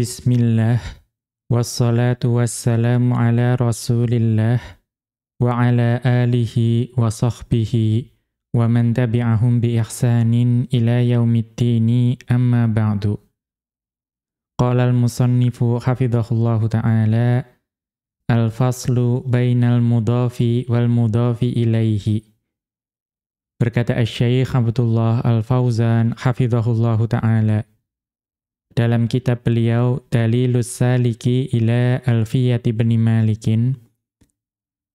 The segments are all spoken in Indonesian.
Bismillah. Wassalatu wassalamu ala rasulillah Wa ala alihi wa sahbihi Wa man tabi'ahum bi ihsanin ila yaumiddini amma ba'du. Qala al-musannifu hafidhahullahu ta'ala Al-faslu bainal mudafi wal mudafi ilaihi Berkata Al-Syeikh Abdullah Al-Fauzan hafidhahullahu ta'ala dalam kitab beliau Dalilus Saliki ila Alfiyati bin Malikin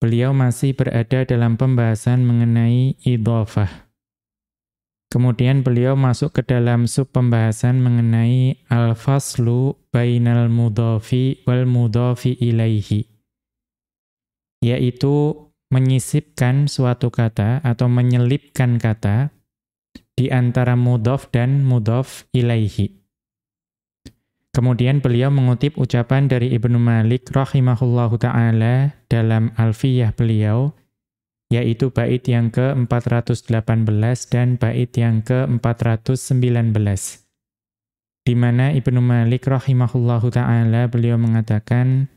beliau masih berada dalam pembahasan mengenai idhofah. Kemudian beliau masuk ke dalam sub pembahasan mengenai al-faslu bainal mudhafi wal mudhafi ilaihi. Yaitu menyisipkan suatu kata atau menyelipkan kata di antara mudhaf dan mudhaf ilaihi. Kemudian beliau mengutip ucapan dari Ibnu Malik rahimahullahu taala dalam Alfiyah beliau yaitu bait yang ke-418 dan bait yang ke-419 di mana Ibnu Malik rahimahullahu taala beliau mengatakan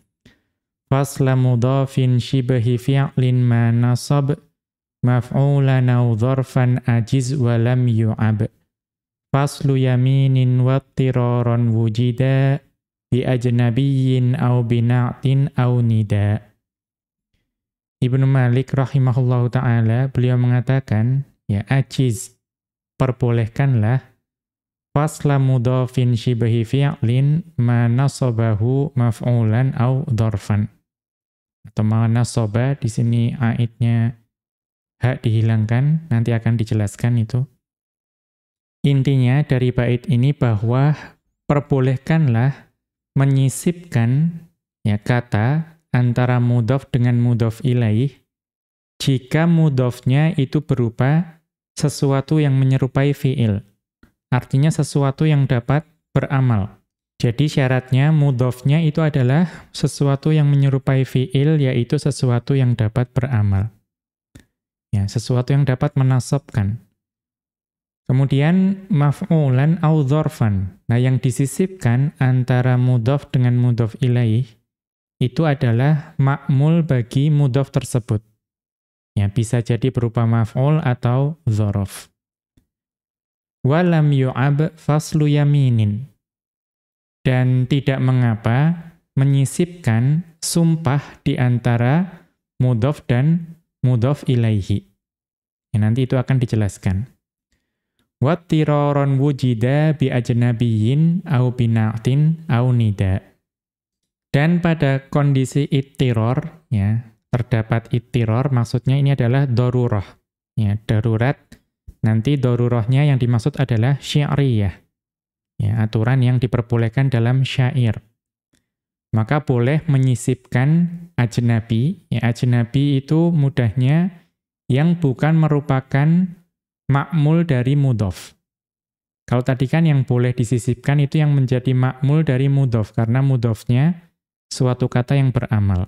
fasla mudhafin shibhi fi'lin ma nasab maf'ulan dharfan ajiz wa lam yu'ab Faslu yaminin wattiraron wujida bi ajnabiyyin au bina'tin au nida. Ibnu Malik rahimahullahu ta'ala, beliau mengatakan, ya ajiz, perbolehkanlah fasla mudhafin shibahi fi'lin ma nasabahu maf'ulan au dorfan. Atau ma nasaba, di sini aidnya hak dihilangkan, nanti akan dijelaskan itu. Intinya dari bait ini bahwa perbolehkanlah menyisipkan ya kata antara mudhof dengan mudhof ilaih jika mudhofnya itu berupa sesuatu yang menyerupai fiil. Artinya sesuatu yang dapat beramal. Jadi syaratnya mudhofnya itu adalah sesuatu yang menyerupai fiil yaitu sesuatu yang dapat beramal. Ya, sesuatu yang dapat menasabkan. Kemudian maf'ulan au dzarfan. Nah, yang disisipkan antara mudhaf dengan mudhaf ilaih itu adalah makmul bagi mudhaf tersebut. Ya, bisa jadi berupa maf'ul atau dzaraf. Walam yu'ab faslu yaminin. Dan tidak mengapa menyisipkan sumpah di antara mudhaf dan mudhaf ilaihi. Ya, nanti itu akan dijelaskan. Wattiraron wujida bi ajnabiyyin au bina'tin au nida. Dan pada kondisi ittiror, ya, terdapat ittiror, maksudnya ini adalah daruroh. Ya, darurat, nanti darurohnya yang dimaksud adalah syi'riyah. Ya, aturan yang diperbolehkan dalam syair. Maka boleh menyisipkan ajnabi. Ya, ajnabi itu mudahnya yang bukan merupakan makmul dari mudhof. Kalau tadi kan yang boleh disisipkan itu yang menjadi makmul dari mudhof, karena mudhofnya suatu kata yang beramal.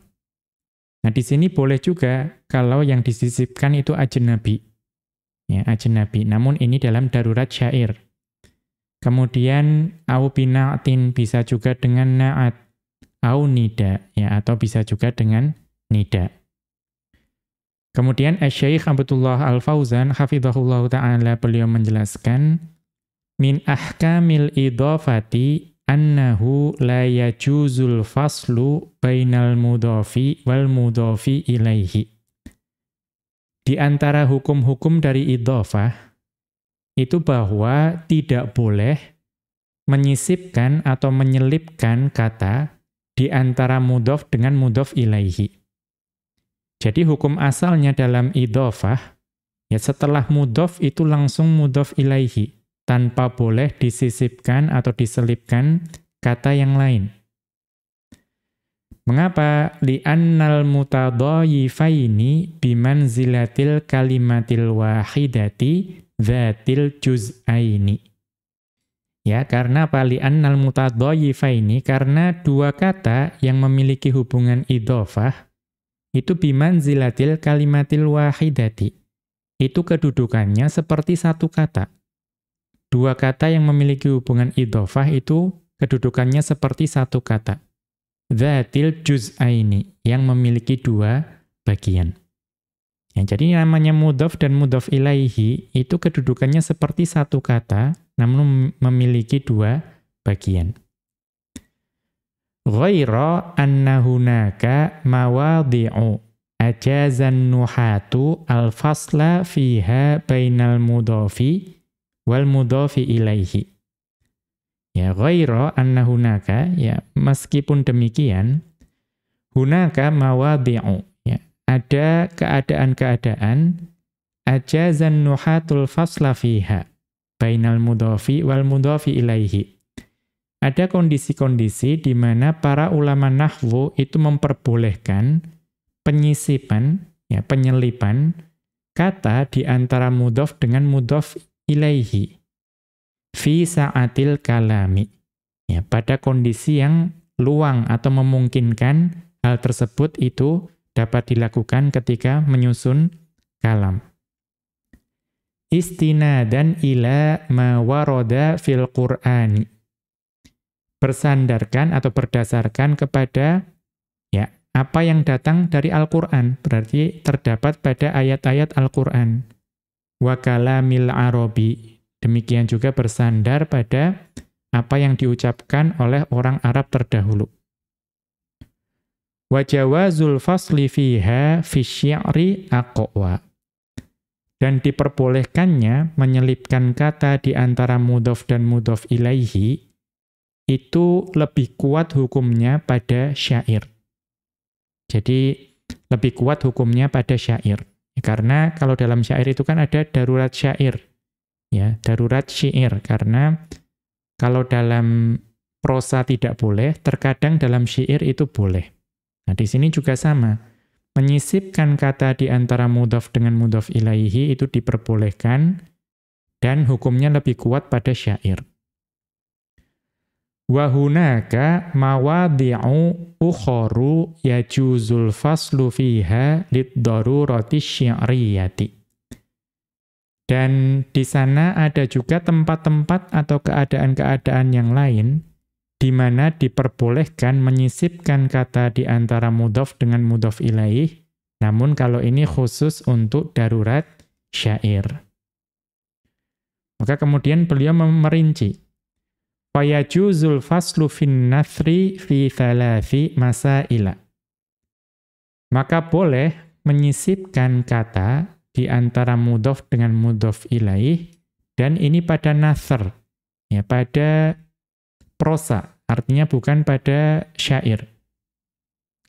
Nah, di sini boleh juga kalau yang disisipkan itu ajnabi. Ya, ajnabi. Namun ini dalam darurat syair. Kemudian au bina'tin bisa juga dengan na'at. Au nida, ya, atau bisa juga dengan nida. Kemudian Syekh Abdullah Al-Fauzan hafizahullah taala beliau menjelaskan min ahkamil idhafati annahu la yajuzul faslu bainal mudhafi wal mudhafi ilaihi. Di antara hukum-hukum dari idhafah itu bahwa tidak boleh menyisipkan atau menyelipkan kata di antara mudhaf dengan mudhaf ilaihi. Jadi hukum asalnya dalam idhofah, ya setelah mudhof itu langsung mudhof ilaihi, tanpa boleh disisipkan atau diselipkan kata yang lain. Mengapa? Li'annal mutadhayifaini bimanzilatil kalimatil wahidati dzatil juz'aini. Ya, karena apa? Li'annal mutadhayifaini karena dua kata yang memiliki hubungan idhofah itu bimanzilatil kalimatil wahidati. Itu kedudukannya seperti satu kata. Dua kata yang memiliki hubungan idhofah itu kedudukannya seperti satu kata. Dzatil juz'aini, yang memiliki dua bagian. Ya, jadi namanya mudhaf dan mudhaf ilaihi itu kedudukannya seperti satu kata, namun memiliki dua bagian. Ghaira anna hunaka mawadhi'u ajazan nuhatu al-fasla fiha bainal mudhafi wal mudhafi ilaihi. Ya ghaira anna hunaka ya meskipun demikian hunaka mawadhi'u ya ada keadaan-keadaan ajazan nuhatul fasla fiha bainal mudhafi wal mudhafi ilaihi. Ada kondisi-kondisi di mana para ulama nahwu itu memperbolehkan penyisipan ya penyelipan kata di antara mudhaf dengan mudhaf ilaihi fi sa'atil kalami. Ya, pada kondisi yang luang atau memungkinkan hal tersebut itu dapat dilakukan ketika menyusun kalam. Istinadan ila ma warada fil Qur'ani. Bersandarkan atau berdasarkan kepada ya apa yang datang dari Al-Qur'an, berarti terdapat pada ayat-ayat Al-Qur'an. Wa kalamil arabi Demikian juga bersandar pada apa yang diucapkan oleh orang Arab terdahulu. Wajawazul fasli fiha fi syi'ri. Dan diperbolehkannya menyelipkan kata di antara mudhof dan mudhof ilaihi itu lebih kuat hukumnya pada syair. Jadi lebih kuat hukumnya pada syair. Karena kalau dalam syair itu kan ada darurat syair ya darurat syair karena kalau dalam prosa tidak boleh, terkadang dalam syair itu boleh. Nah, di sini juga sama. Menyisipkan kata di antara mudhaf dengan mudhaf ilaihi itu diperbolehkan dan hukumnya lebih kuat pada syair. Wa hunaka mawadhi'u ukharu yajuzul faslu fiha lid-darurati syariyati. Dan di sana ada juga tempat-tempat atau keadaan-keadaan yang lain di mana diperbolehkan menyisipkan kata di antara mudhof dengan mudhof ilaih, namun kalau ini khusus untuk darurat syair. Maka kemudian beliau merinci. Fayajuzul faslu fin nathri fi thalathi masaila. Maka boleh menyisipkan kata di antara mudhof dengan mudhof ilaih dan ini pada nasr ya pada prosa artinya bukan pada syair.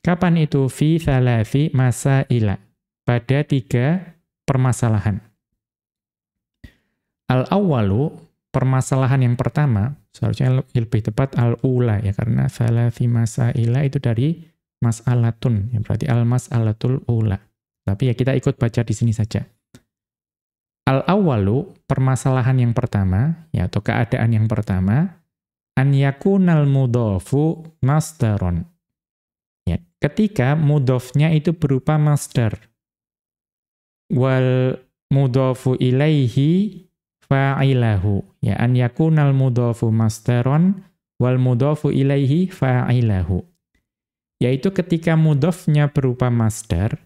Kapan itu? Fi thalathi masaila pada tiga permasalahan. Al awwalu permasalahan yang pertama seharusnya lebih tepat al ula ya karena thalathi masaila itu dari mas'alatun ya berarti al mas'alatul ula tapi ya kita ikut baca di sini saja. Al-awwalu, permasalahan yang pertama, ya, atau keadaan yang pertama, an yakunal mudhofu masdaron. Ya, ketika mudhofnya itu berupa masdar. Wal mudhofu ilaihi fa'ilahu. Ya, an yakunal mudhofu masdaron wal mudhofu ilaihi fa'ilahu. Yaitu ketika mudhofnya berupa masdar,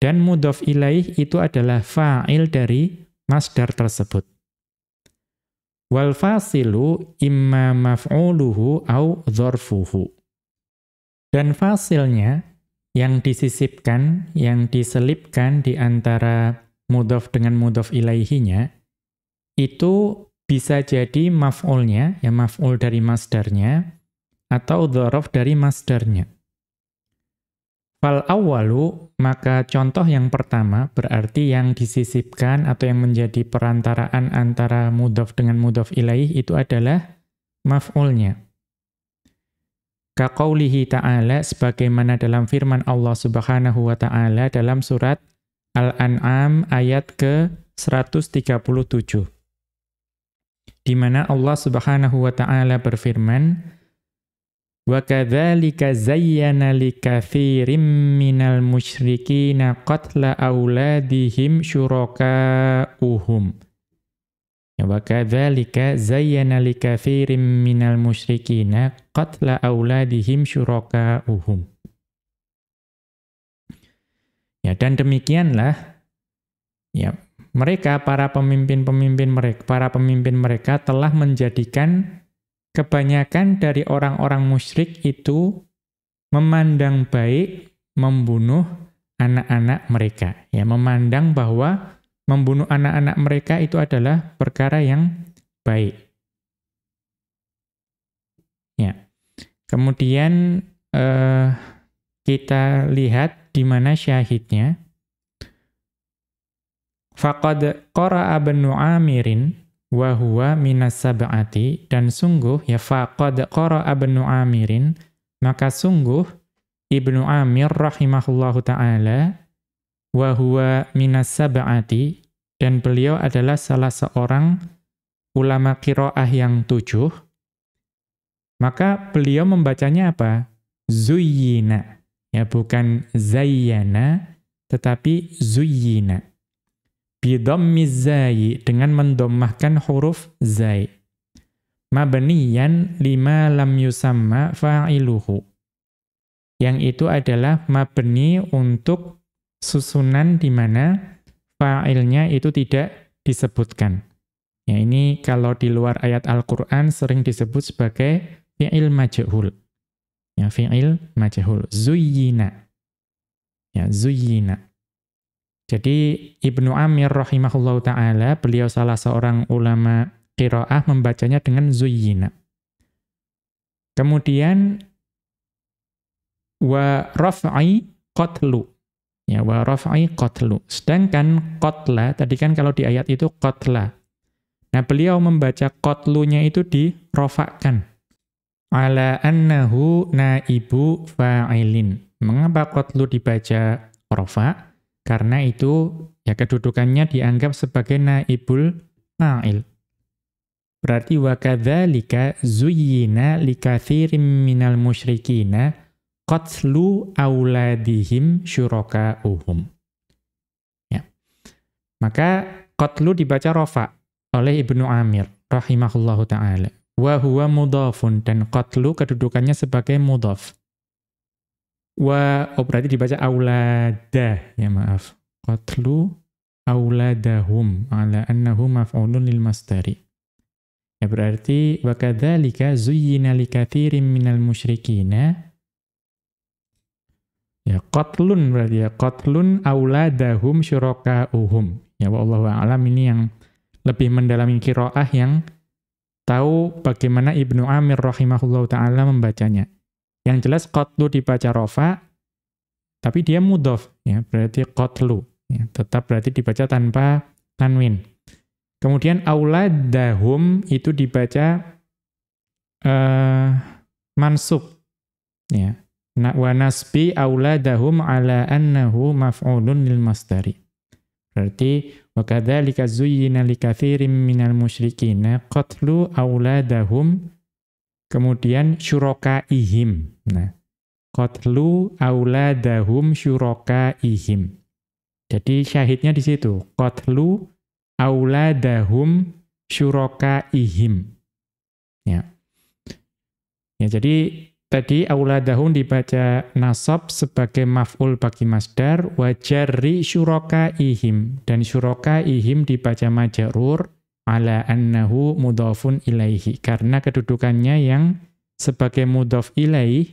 dan mudhof ilaih itu adalah fa'il dari masdar tersebut. Wal fasilu imma maf'uluhu au dzarfuhu. Dan fasilnya yang disisipkan, yang diselipkan di antara mudhof dengan mudhof ilaihinya itu bisa jadi maf'ulnya, ya maf'ul dari masdarnya atau dzaraf dari masdarnya. Fal awalu, maka contoh yang pertama berarti yang disisipkan atau yang menjadi perantaraan antara mudhaf dengan mudhaf ilaih itu adalah maf'ulnya. Kaqaulihi ta'ala sebagaimana dalam firman Allah Subhanahu wa taala dalam surat Al-An'am ayat ke-137. Di mana Allah Subhanahu wa taala berfirman, Wa kadzalika zayyana likatsirin minal musyrikina qatla auladihim syuraka'uhum. Ya wa kadzalika zayyana likatsirin minal musyrikina qatla auladihim syuraka'uhum. Ya dan demikianlah ya mereka para pemimpin-pemimpin mereka para pemimpin mereka telah menjadikan kebanyakan dari orang-orang musyrik itu memandang baik membunuh anak-anak mereka. Ya, memandang bahwa membunuh anak-anak mereka itu adalah perkara yang baik. Ya. Kemudian eh, kita lihat di mana syahidnya. Faqad qara'a Ibnu Amirin wa huwa minas sab'ati dan sungguh ya faqad qara'a Ibnu Amirin maka sungguh Ibnu Amir rahimahullahu taala wa huwa minas sab'ati dan beliau adalah salah seorang ulama qiraah yang tujuh maka beliau membacanya apa? Zuyyina ya bukan zayyana tetapi zuyyina bidhammiz zai dengan mendommahkan huruf zai. Mabniyan lima lam yusamma fa'iluhu. Yang itu adalah mabni untuk susunan di mana fa'ilnya itu tidak disebutkan. Ya ini kalau di luar ayat Al-Qur'an sering disebut sebagai fi'il majhul. Ya fi'il majhul. Zuyyina ya zuyyina jadi Ibnu Amir rahimahullah ta'ala, beliau salah seorang ulama qiraah membacanya dengan zuyyina. Kemudian wa raf'i qatlu. Ya, wa raf'i qatlu. Sedangkan qatla, tadi kan kalau di ayat itu qatla. Nah, beliau membaca qatlunya itu dirofakkan. Ala annahu naibu fa'ilin. Mengapa qatlu dibaca rofa'? Karena itu ya kedudukannya dianggap sebagai naibul fa'il. Berarti wa kadzalika zuyyina likatsirin minal musyrikina qatlu auladihim syuraka'uhum. Ya. Maka qatlu dibaca rafa oleh Ibnu Amir rahimahullahu taala. Wa huwa mudhafun dan qatlu kedudukannya sebagai mudhaf. Wa, oh berarti dibaca aulada, ya maaf. Qatlu auladahum ala annahu maf'ulun lil masdari. Ya berarti wa kadzalika zuyyina likatsirin minal musyrikina ya qatlun berarti ya qatlun auladahum syurakauhum. Ya wallahu a'lam ini yang lebih mendalami qiraah yang tahu bagaimana Ibnu Amir rahimahullahu taala membacanya. Yang jelas qatlu dibaca rofa, tapi dia mudhof, ya, berarti qatlu. Ya, tetap berarti dibaca tanpa tanwin. Kemudian auladahum itu dibaca uh, mansub. Ya. Na, wa nasbi auladahum ala annahu maf'ulun lil masdari. Berarti wa kadzalika zuyyina likatsirin minal musyrikina qatlu auladahum Kemudian ihim. Nah, qatlu auladahum ihim. Jadi syahidnya di situ. Qatlu auladahum ihim. Ya. Ya, jadi tadi auladahum dibaca nasab sebagai maf'ul bagi masdar wa jarri ihim dan ihim dibaca majrur ala annahu mudhafun ilaihi karena kedudukannya yang sebagai mudhaf ilaih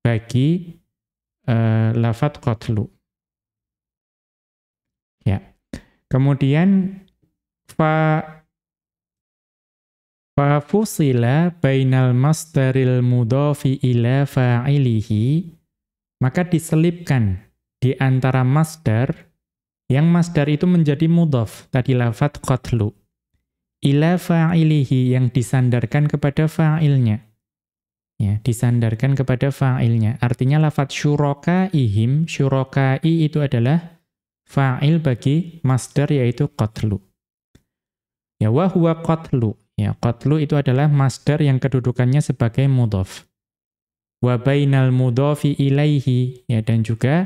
bagi uh, lafat qatlu. Ya. Kemudian fa fa fusila bainal masdaril mudhafi ila fa'ilihi maka diselipkan di antara masdar yang masdar itu menjadi mudhaf tadi lafat qatlu ila fa'ilihi yang disandarkan kepada fa'ilnya. Ya, disandarkan kepada fa'ilnya. Artinya lafat syuroka ihim, syurokai itu adalah fa'il bagi masdar yaitu qatlu. Ya, wahuwa qatlu. Ya, qatlu itu adalah masdar yang kedudukannya sebagai mudhaf. Wa bainal mudhafi ilaihi. Ya, dan juga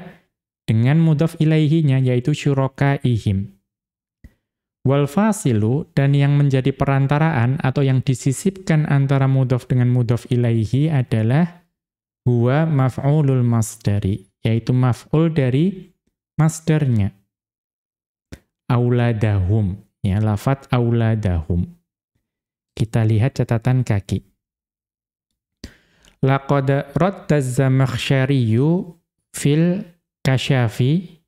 dengan mudhaf ilaihinya yaitu syuroka ihim. Wal fasilu dan yang menjadi perantaraan atau yang disisipkan antara mudhof dengan mudhof ilaihi adalah huwa maf'ulul masdari, yaitu maf'ul dari masdarnya. Auladahum, ya lafat auladahum. Kita lihat catatan kaki. Laqad radda zamakhsyariyu fil kasyafi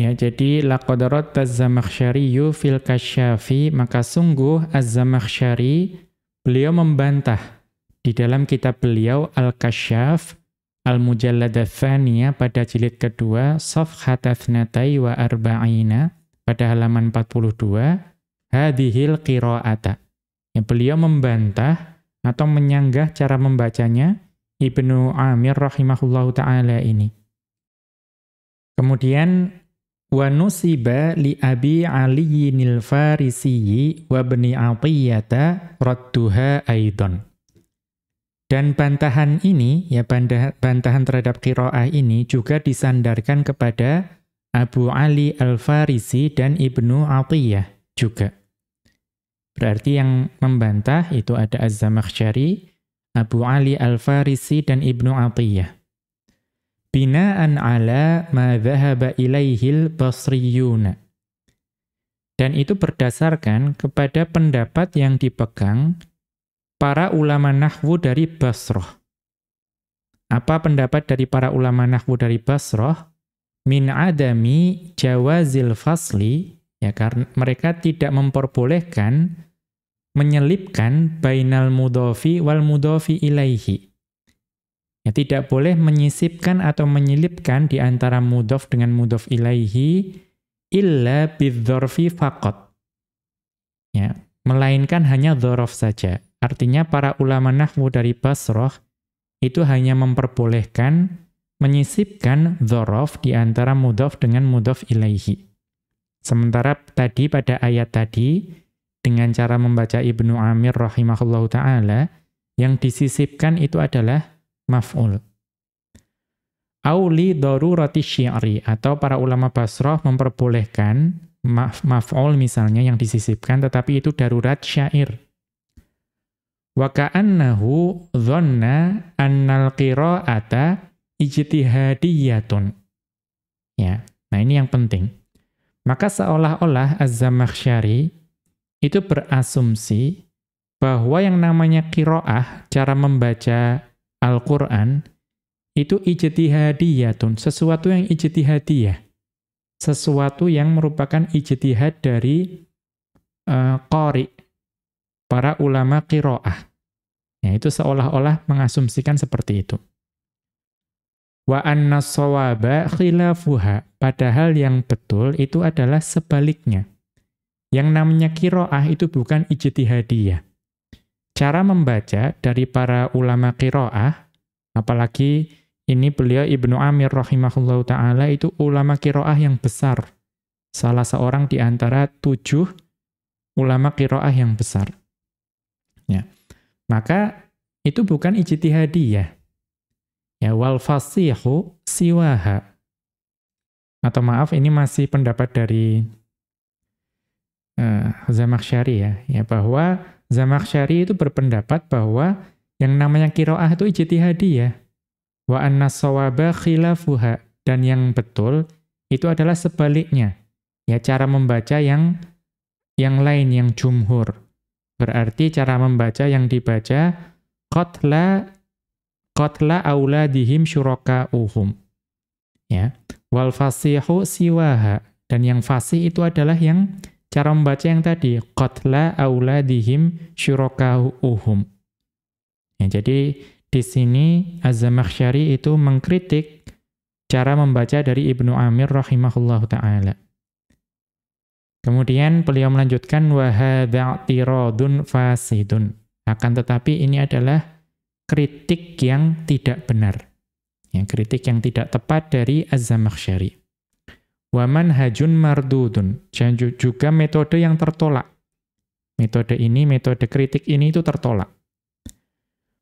Ya, jadi laqadarat az-Zamakhsyari fil kasyafi, maka sungguh az-Zamakhsyari beliau membantah di dalam kitab beliau Al-Kasyaf Al-Mujallad pada jilid kedua Safhat Athnatai wa Arba'ina pada halaman 42 hadhil qira'ata. Ya, beliau membantah atau menyanggah cara membacanya Ibnu Amir rahimahullahu taala ini. Kemudian wa nusiba li abi aliyinil farisiyi wa bni atiyata radduha aidon. Dan bantahan ini, ya bantahan terhadap kiroah ini juga disandarkan kepada Abu Ali al-Farisi dan Ibnu Atiyah juga. Berarti yang membantah itu ada Az-Zamakhsyari, Abu Ali al-Farisi, dan Ibnu Atiyah bina'an ala ma dhahaba ilaihil basriyuna. Dan itu berdasarkan kepada pendapat yang dipegang para ulama nahwu dari Basrah. Apa pendapat dari para ulama nahwu dari Basrah? Min adami jawazil fasli, ya karena mereka tidak memperbolehkan menyelipkan bainal mudhofi wal mudhofi ilaihi Ya, tidak boleh menyisipkan atau menyelipkan di antara mudhof dengan mudhof ilaihi illa bidzorfi faqat. Ya, melainkan hanya dzorof saja. Artinya para ulama nahwu dari Basrah itu hanya memperbolehkan menyisipkan dzorof di antara mudhof dengan mudhof ilaihi. Sementara tadi pada ayat tadi dengan cara membaca Ibnu Amir rahimahullahu taala yang disisipkan itu adalah maf'ul. Auli darurati syi'ri atau para ulama Basrah memperbolehkan maf maf'ul misalnya yang disisipkan tetapi itu darurat syair. Wa ka'annahu dhanna annal qira'ata ijtihadiyatun. Ya. Nah, ini yang penting. Maka seolah-olah Az-Zamakhsyari itu berasumsi bahwa yang namanya qiraah, cara membaca Al-Quran itu ijtihadiyatun, sesuatu yang ijtihadiyah. Sesuatu yang merupakan ijtihad dari uh, qari, para ulama qiraah. Ya, itu seolah-olah mengasumsikan seperti itu. Wa anna sawaba khilafuha, padahal yang betul itu adalah sebaliknya. Yang namanya qiraah itu bukan ijtihadiyah cara membaca dari para ulama kiroah, apalagi ini beliau Ibnu Amir rahimahullahu ta'ala itu ulama kiroah yang besar. Salah seorang di antara tujuh ulama kiroah yang besar. Ya. Maka itu bukan ijtihadiyah. Ya, wal fasihu siwaha. Atau maaf, ini masih pendapat dari uh, Zamakhsyari ya, ya bahwa Zamakhsyari itu berpendapat bahwa yang namanya kiroah itu ijtihadiyah. Wa anna sawaba khilafuha. Dan yang betul itu adalah sebaliknya. Ya cara membaca yang yang lain, yang jumhur. Berarti cara membaca yang dibaca qatla qatla auladihim syuraka'uhum. Ya. Wal fasihu siwaha. Dan yang fasih itu adalah yang cara membaca yang tadi qatla auladihim syurakauhum. Ya, jadi di sini Az-Zamakhsyari itu mengkritik cara membaca dari Ibnu Amir rahimahullahu taala. Kemudian beliau melanjutkan wa hadza fasidun. Akan tetapi ini adalah kritik yang tidak benar. Ya, kritik yang tidak tepat dari Az-Zamakhsyari. Wa manhajun mardudun. Juga metode yang tertolak. Metode ini, metode kritik ini itu tertolak.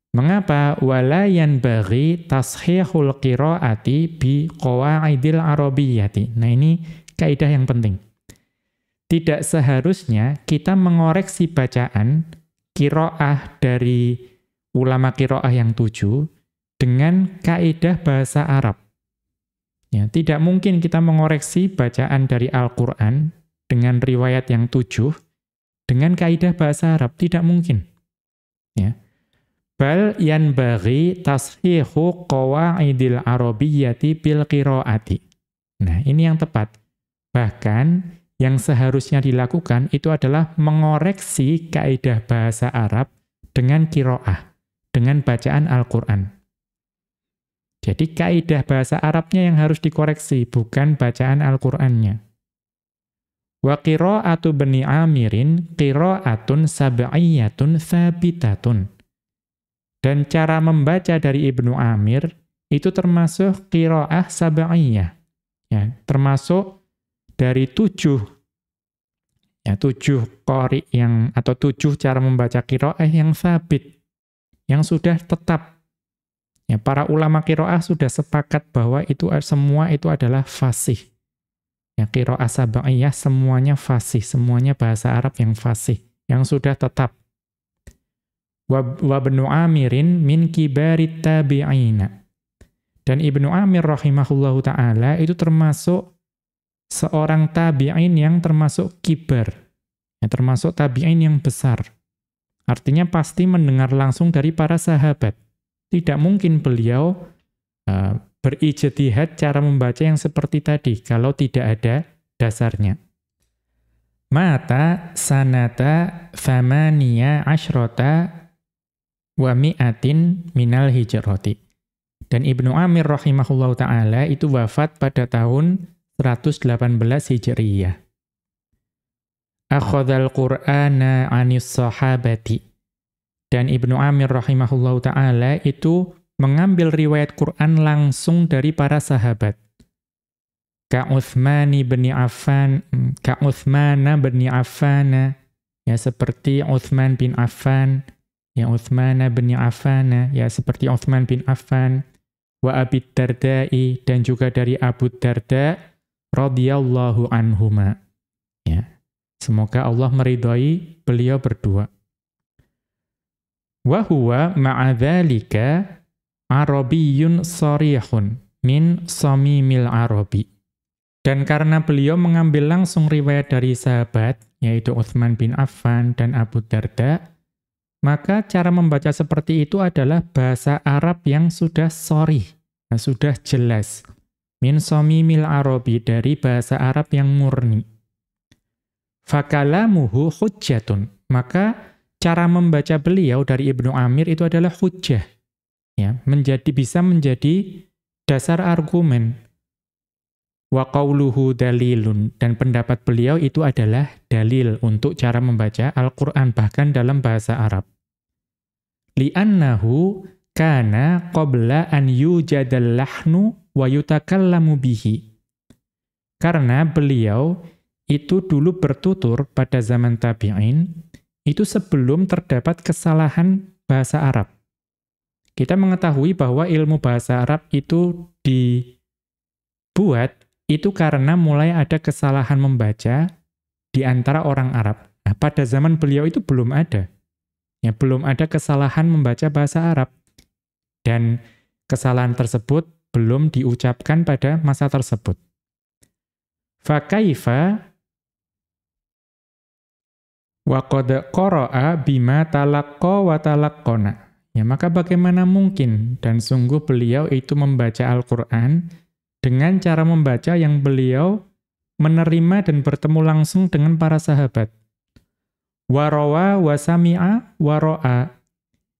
Mengapa wala yanbaghi tashihul qiraati bi qawaidil arabiyyati. Nah, ini kaidah yang penting. tidak seharusnya kita mengoreksi bacaan kiroah dari ulama kiroah yang tujuh dengan kaidah bahasa Arab. Ya, tidak mungkin kita mengoreksi bacaan dari Al-Quran dengan riwayat yang tujuh dengan kaidah bahasa Arab. Tidak mungkin. Ya. Bal yanbaghi tashihu qawa'idil arabiyyati bil qiraati. Nah, ini yang tepat. Bahkan yang seharusnya dilakukan itu adalah mengoreksi kaidah bahasa Arab dengan kiroah, dengan bacaan Al-Quran. Jadi kaidah bahasa Arabnya yang harus dikoreksi, bukan bacaan Al-Qur'annya. Wa qira'atu bani Amirin qira'atun sab'iyatun thabitatun. Dan cara membaca dari Ibnu Amir itu termasuk qira'ah sab'iyah. Ya, termasuk dari tujuh ya tujuh kori yang atau tujuh cara membaca kiroah yang sabit yang sudah tetap ya para ulama kiroah sudah sepakat bahwa itu semua itu adalah fasih ya kiroah sabaiyah semuanya fasih semuanya bahasa Arab yang fasih yang sudah tetap wa, wa benu amirin min kibarit tabi'ina dan Ibnu Amir rahimahullahu taala itu termasuk seorang tabi'in yang termasuk kibar, ya, termasuk tabi'in yang besar. Artinya pasti mendengar langsung dari para sahabat. Tidak mungkin beliau uh, berijtihad cara membaca yang seperti tadi kalau tidak ada dasarnya. Mata sanata famania ashrota wa mi'atin minal hijrati. Dan Ibnu Amir rahimahullahu ta'ala itu wafat pada tahun 118 Hijriyah. Akhadhal Qur'ana 'anis sahabati. Dan Ibnu Amir rahimahullahu taala itu mengambil riwayat Quran langsung dari para sahabat. Ka Uthman bin Affan, ka Uthman bin Affan, ya seperti Uthman bin Affan, ya Uthman bin Affan, ya seperti Uthman bin Affan, wa Abi Darda'i dan juga dari Abu Darda radhiyallahu anhuma. Ya. Semoga Allah meridhai beliau berdua. Wa huwa ma'adzalika Arabiyyun sarihun min samimil Arabi. Dan karena beliau mengambil langsung riwayat dari sahabat, yaitu Uthman bin Affan dan Abu Darda, maka cara membaca seperti itu adalah bahasa Arab yang sudah sorry, sudah jelas, min somimil arabi dari bahasa Arab yang murni. Fakalamuhu hujjatun. Maka cara membaca beliau dari Ibnu Amir itu adalah hujjah. Ya, menjadi bisa menjadi dasar argumen. Wa qawluhu dalilun dan pendapat beliau itu adalah dalil untuk cara membaca Al-Qur'an bahkan dalam bahasa Arab. Li'annahu kana qabla an yujadal lahnu wa yutakallamu bihi. Karena beliau itu dulu bertutur pada zaman tabi'in, itu sebelum terdapat kesalahan bahasa Arab. Kita mengetahui bahwa ilmu bahasa Arab itu dibuat itu karena mulai ada kesalahan membaca di antara orang Arab. Nah, pada zaman beliau itu belum ada. Ya, belum ada kesalahan membaca bahasa Arab. Dan kesalahan tersebut belum diucapkan pada masa tersebut. Fakaifa wa qad qara'a bima talaqqa wa talaqqana. Ya, maka bagaimana mungkin dan sungguh beliau itu membaca Al-Qur'an dengan cara membaca yang beliau menerima dan bertemu langsung dengan para sahabat. Warawa wa sami'a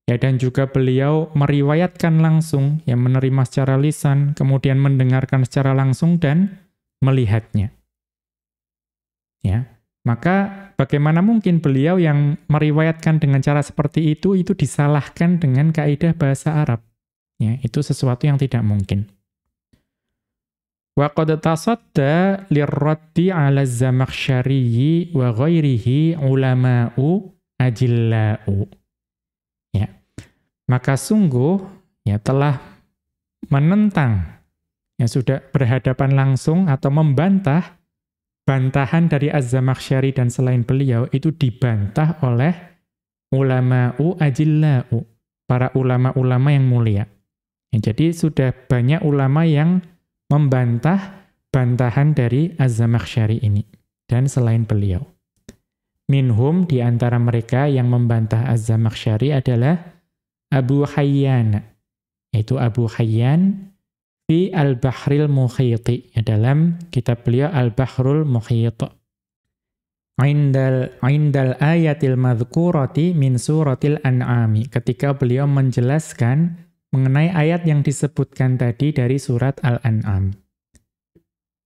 Ya, dan juga beliau meriwayatkan langsung, yang menerima secara lisan, kemudian mendengarkan secara langsung dan melihatnya. Ya, maka bagaimana mungkin beliau yang meriwayatkan dengan cara seperti itu itu disalahkan dengan kaidah bahasa Arab? Ya, itu sesuatu yang tidak mungkin. Wa tasadda lirraddi 'ala az-Zamakhsyari wa ghairihi ulama'u ajilla'u maka sungguh ya telah menentang ya sudah berhadapan langsung atau membantah bantahan dari Az-Zamakhsyari dan selain beliau itu dibantah oleh ulama'u ajilla'u, para ulama-ulama yang mulia. Ya, jadi sudah banyak ulama yang membantah bantahan dari Az-Zamakhsyari ini dan selain beliau. Minhum di antara mereka yang membantah Az-Zamakhsyari adalah Abu Hayyan, yaitu Abu Hayyan fi Al-Bahril Mukhiti ya, dalam kitab beliau Al-Bahrul Mukhit. Indal indal ayatil madhkurati min suratil an'ami ketika beliau menjelaskan mengenai ayat yang disebutkan tadi dari surat Al-An'am.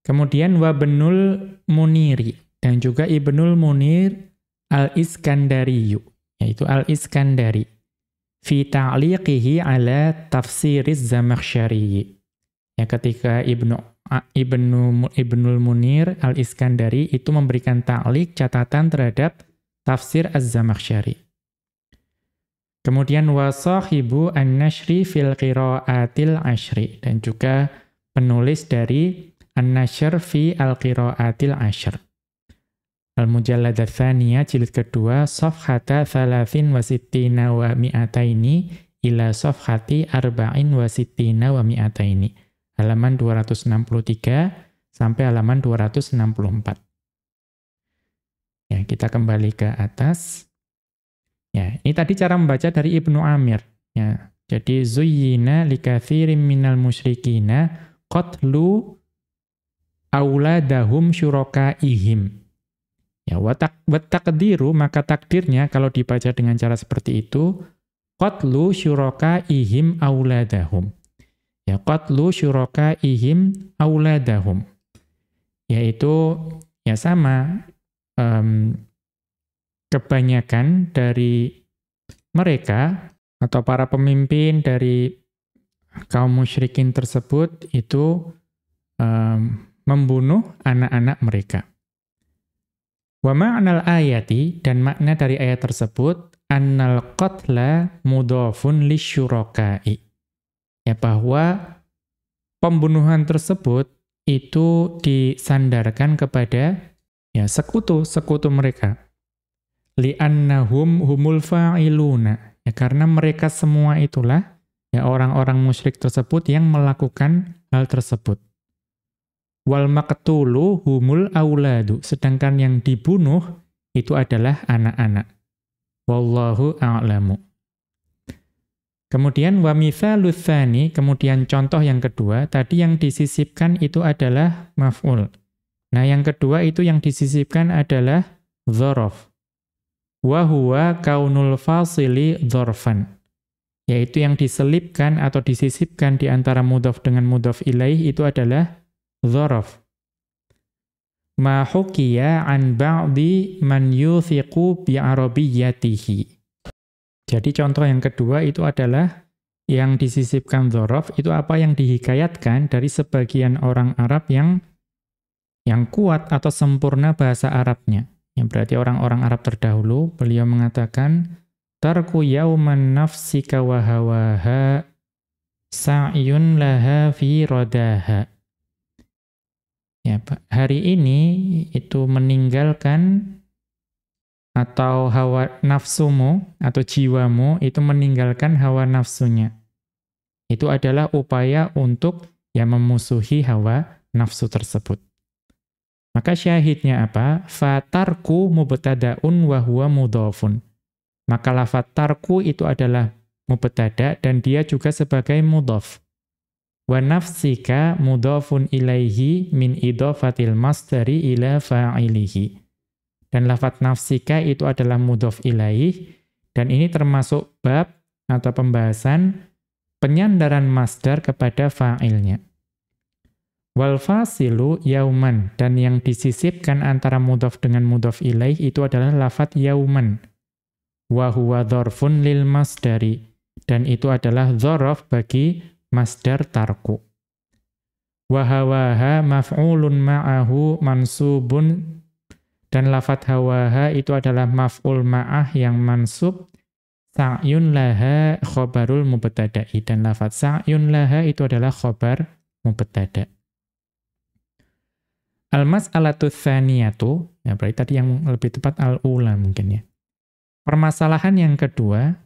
Kemudian Wabnul Muniri dan juga Ibnul Munir Al-Iskandariyu yaitu Al-Iskandari fi ta'liqihi ala tafsiriz Zamakhsyari Ya ketika Ibnu Ibnu Ibnul Munir Al-Iskandari itu memberikan ta'liq catatan terhadap tafsir Az-Zamakhsyari. Kemudian wasahibu an-nashri fil qiraatil ashri dan juga penulis dari an-nashr fi al-qiraatil ashr. Al-Mujallad Tsaniyah jilid kedua safhata 33 wa mi'ataini ila safhati arba'in wa sittina wa mi'ataini halaman 263 sampai halaman 264. Ya, kita kembali ke atas. Ya, ini tadi cara membaca dari Ibnu Amir. Ya, jadi zuyyina likatsirin minal musyrikina qatlu auladahum syurakaihim. Ya, watak watakdiru maka takdirnya kalau dibaca dengan cara seperti itu qatlu syurakaihim auladahum ya qatlu ihim auladahum yaitu ya sama um, kebanyakan dari mereka atau para pemimpin dari kaum musyrikin tersebut itu um, membunuh anak-anak mereka. Wa ma'nal ayati dan makna dari ayat tersebut annal qatla mudhafun lisyurakai ya bahwa pembunuhan tersebut itu disandarkan kepada ya sekutu sekutu mereka. Li'annahum humul fa'iluna. Ya karena mereka semua itulah ya orang-orang musyrik tersebut yang melakukan hal tersebut. Wal maqtulu humul auladu. Sedangkan yang dibunuh itu adalah anak-anak. Wallahu a'lamu Kemudian wa mithalul kemudian contoh yang kedua, tadi yang disisipkan itu adalah maf'ul. Nah, yang kedua itu yang disisipkan adalah dzaraf. Wa huwa kaunul fasili dzarfan. Yaitu yang diselipkan atau disisipkan di antara mudhaf dengan mudhaf ilaih itu adalah dzaraf. Ma hukiya an ba'di man yuthiqu bi arabiyyatihi. Jadi contoh yang kedua itu adalah yang disisipkan dhorof itu apa yang dihikayatkan dari sebagian orang Arab yang yang kuat atau sempurna bahasa Arabnya. Yang berarti orang-orang Arab terdahulu, beliau mengatakan, Tarku yauman nafsika wa hawaha sa'yun laha fi rodaha. Ya, hari ini itu meninggalkan atau hawa nafsumu atau jiwamu itu meninggalkan hawa nafsunya. Itu adalah upaya untuk ya memusuhi hawa nafsu tersebut. Maka syahidnya apa? Fatarku mubtada'un wa huwa mudhafun. Maka lafat tarku itu adalah mubtada dan dia juga sebagai mudhaf. Wa nafsika mudhafun ilaihi min idhafatil masdari ila fa'ilihi. Dan lafat nafsika itu adalah mudhof ilaih. Dan ini termasuk bab atau pembahasan penyandaran masdar kepada fa'ilnya. Wal fasilu yauman. Dan yang disisipkan antara mudhof dengan mudhof ilaih itu adalah lafat yauman. Wahuwa dhorfun lil masdari. Dan itu adalah dhorof bagi masdar tarku. Wahawaha maf'ulun ma'ahu mansubun dan lafat hawaha itu adalah maf'ul ma'ah yang mansub. Sa'yun laha khobarul mubtada'i. Dan lafat sa'yun laha itu adalah khobar mubtada'. Al-mas'alatu tsaniyatu, ya berarti tadi yang lebih tepat al-ula mungkin ya. Permasalahan yang kedua,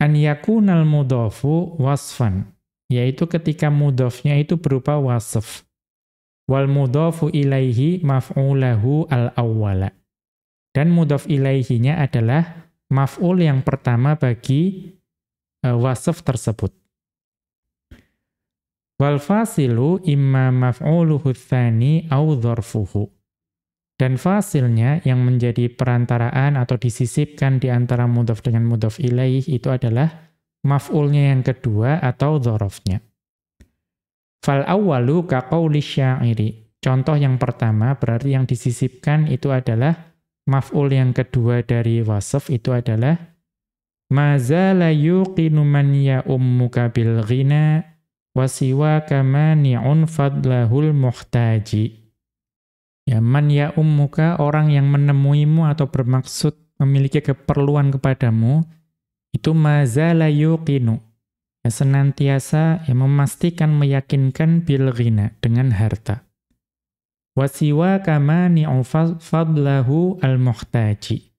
an yakunal mudhafu wasfan, yaitu ketika mudhafnya itu berupa wasf. Wal mudhafu ilaihi maf'ulahu al-awwala. Dan mudhaf ilaihinya adalah maf'ul yang pertama bagi uh, wasf tersebut. Wal fasilu imma maf'uluhu tsani au dzarfuhu. Dan fasilnya yang menjadi perantaraan atau disisipkan di antara mudhaf dengan mudhaf ilaih itu adalah maf'ulnya yang kedua atau dzarafnya. Fal awwalu ka qauli syairi. Contoh yang pertama berarti yang disisipkan itu adalah maf'ul yang kedua dari wasf itu adalah mazala yuqinu man ya ummuka bil ghina wasiwa kamani'un fadlahul muhtaji. Ya, man ya ummuka, orang yang menemuimu atau bermaksud memiliki keperluan kepadamu, itu mazala yuqinu. Ya, senantiasa ya, memastikan, meyakinkan bil dengan harta. Wasiwa kamani'u fadlahu al-muhtaji.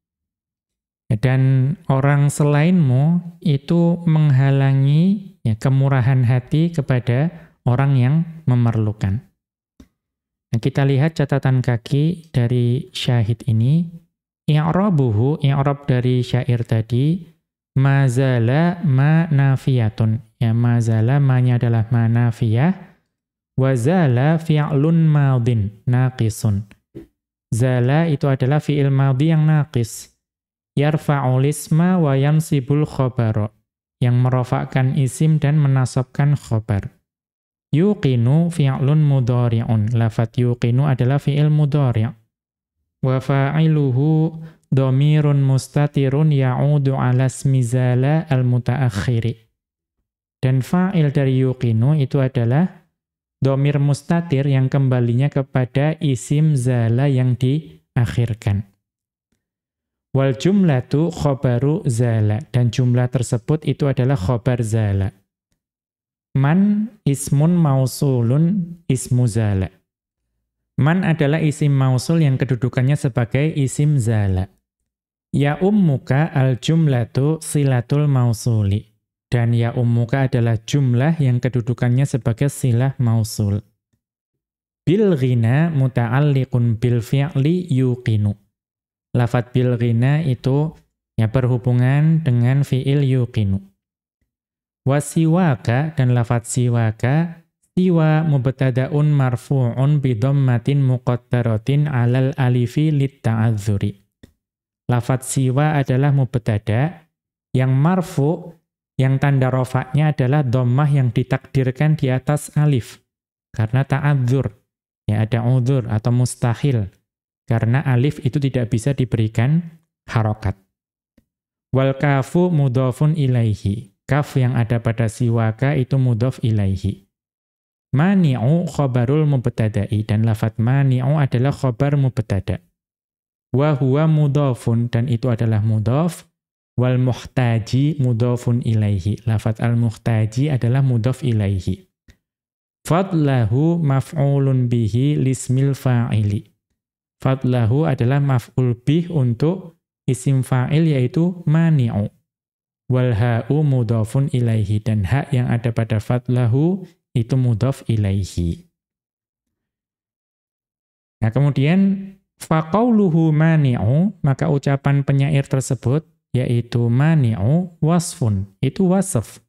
Dan orang selainmu itu menghalangi ya, kemurahan hati kepada orang yang memerlukan. Nah, kita lihat catatan kaki dari syahid ini. I'rabuhu, i'rab dari syair tadi, mazala ma nafiyatun. Ya, mazala ma-nya adalah ma nafiyah, wazala fi'lun madin, naqisun. Zala itu adalah fi'il madhi yang naqis. Yarfa'ul isma wa yansibul khabara yang merofakkan isim dan menasabkan khobar. Yuqinu fi'lun mudhari'un. Lafat yuqinu adalah fi'il mudhari'. Wa fa'iluhu domirun mustatirun ya'udu ala smizala al-mutaakhiri. Dan fa'il dari yuqinu itu adalah domir mustatir yang kembalinya kepada isim zala yang diakhirkan. Wal jumlatu khobaru zala. Dan jumlah tersebut itu adalah khobar zala. Man ismun mausulun ismu zala. Man adalah isim mausul yang kedudukannya sebagai isim zala. Ya ummuka al jumlatu silatul mausuli. Dan ya ummuka adalah jumlah yang kedudukannya sebagai silah mausul. Bil ghina muta'alliqun bil fi'li yuqinu. Lafat bil ghina itu ya berhubungan dengan fi'il yuqinu. Wasiwaka dan lafat siwaka siwa mubtada'un marfu'un bi dhammatin muqaddaratin 'alal alifi litta'adzuri. Lafat siwa adalah mubtada yang marfu yang tanda rofaknya adalah dhammah yang ditakdirkan di atas alif karena ta'adzur. Ya ada udzur atau mustahil karena alif itu tidak bisa diberikan harokat. Wal kafu mudhafun ilaihi. Kaf yang ada pada siwaka itu mudhaf ilaihi. Mani'u khobarul mubtada'i. Dan lafat mani'u adalah khobar mubtada. Wa huwa mudhafun. Dan itu adalah mudhaf. Wal muhtaji mudhafun ilaihi. Lafat al-muhtaji adalah mudhaf ilaihi. Fadlahu maf'ulun bihi lismil fa'ili. Fadlahu adalah maf'ul bih untuk isim fa'il yaitu mani'u. Wal ha'u mudhafun ilaihi. Dan hak yang ada pada fadlahu itu mudhaf ilaihi. Nah kemudian faqauluhu mani'u, maka ucapan penyair tersebut yaitu mani'u wasfun, itu wasf.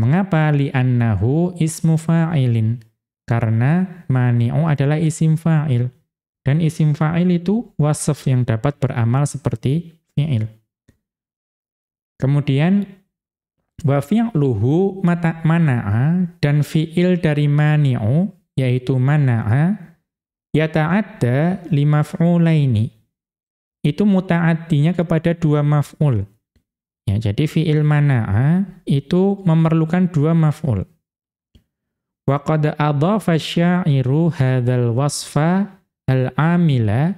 Mengapa li'annahu ismu fa'ilin? Karena mani'u adalah isim fa'il. Dan isim fa'il itu wasaf yang dapat beramal seperti fi'il. Kemudian wa fi'luhu mana'a dan fi'il dari mani'u yaitu mana'a yata'adda limaf'ulaini. Itu muta'addinya kepada dua maf'ul. Ya, jadi fi'il mana'a itu memerlukan dua maf'ul. Wa qad adhafa syairu hadzal wasfa al-amila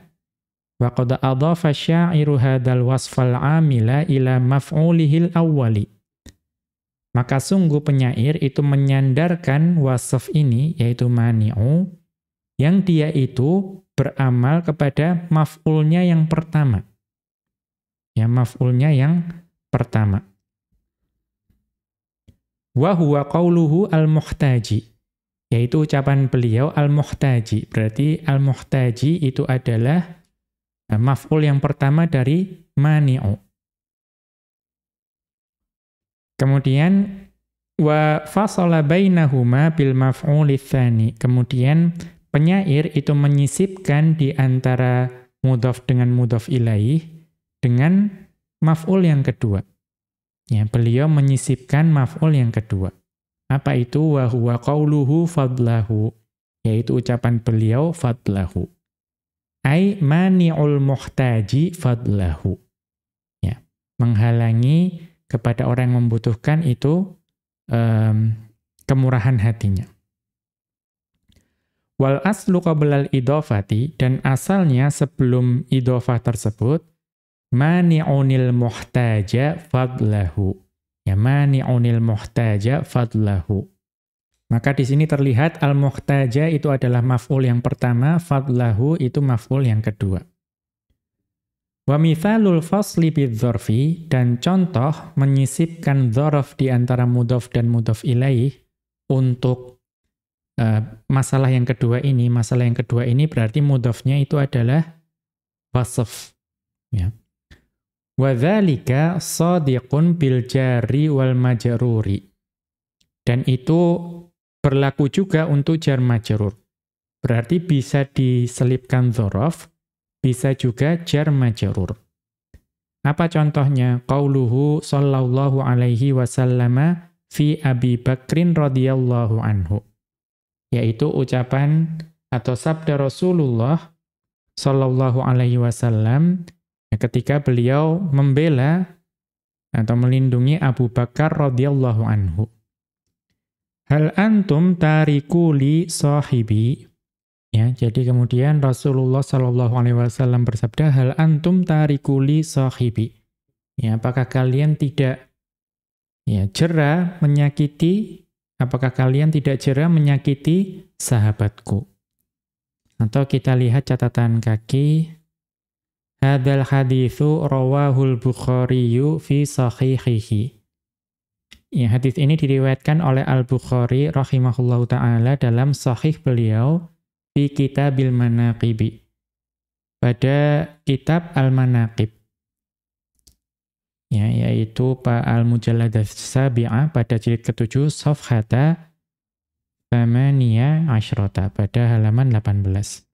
wa qad adhafa sya'iru hadzal wasfal amila ila maf'ulihil awwali maka sungguh penyair itu menyandarkan wasf ini yaitu mani'u yang dia itu beramal kepada maf'ulnya yang pertama. Ya, maf'ulnya yang pertama. Wa huwa qawluhu al-muhtaji. Yaitu ucapan beliau al-muhtaji. Berarti al-muhtaji itu adalah eh, maf'ul yang pertama dari mani'u. Kemudian wa fasala bainahuma bil maf'uli tsani. Kemudian penyair itu menyisipkan di antara mudhaf dengan mudhaf ilaih dengan maf'ul yang kedua. Ya, beliau menyisipkan maf'ul yang kedua. Apa itu? Wa huwa fadlahu. Yaitu ucapan beliau fadlahu. Ai mani'ul muhtaji fadlahu. Ya, menghalangi kepada orang yang membutuhkan itu um, kemurahan hatinya. Wal aslu qablal idofati dan asalnya sebelum idofah tersebut mani'unil muhtaja fadlahu. Ya mani'unil muhtaja fadlahu. Maka di sini terlihat al-muhtaja itu adalah maf'ul yang pertama, fadlahu itu maf'ul yang kedua. Wa mithalul fasli bidzarfi dan contoh menyisipkan dzaraf di antara mudhaf dan mudhaf ilaih untuk uh, masalah yang kedua ini, masalah yang kedua ini berarti mudhafnya itu adalah wasf. Ya. Wadzalika shadiqun bil jari wal majruri. Dan itu berlaku juga untuk jar majrur. Berarti bisa diselipkan dzaraf, bisa juga jar majrur. Apa contohnya? Qauluhu sallallahu alaihi wasallam fi Abi Bakrin radhiyallahu anhu. Yaitu ucapan atau sabda Rasulullah sallallahu alaihi wasallam ketika beliau membela atau melindungi Abu Bakar radhiyallahu anhu. Hal antum tariku li sahibi. Ya, jadi kemudian Rasulullah sallallahu alaihi wasallam bersabda, "Hal antum tariku li sahibi." Ya, apakah kalian tidak ya jera menyakiti apakah kalian tidak jera menyakiti sahabatku? Atau kita lihat catatan kaki Hadal hadithu rawahul Bukhariyu fi sahihihi. Ya, hadis ini diriwayatkan oleh Al-Bukhari rahimahullahu taala dalam sahih beliau di Kitabil Manaqibi. Pada kitab Al-Manaqib. Ya, yaitu Pak Al-Mujallad Sabi'ah pada jilid ke-7 Safhata Thamaniya Ashrota pada halaman 18.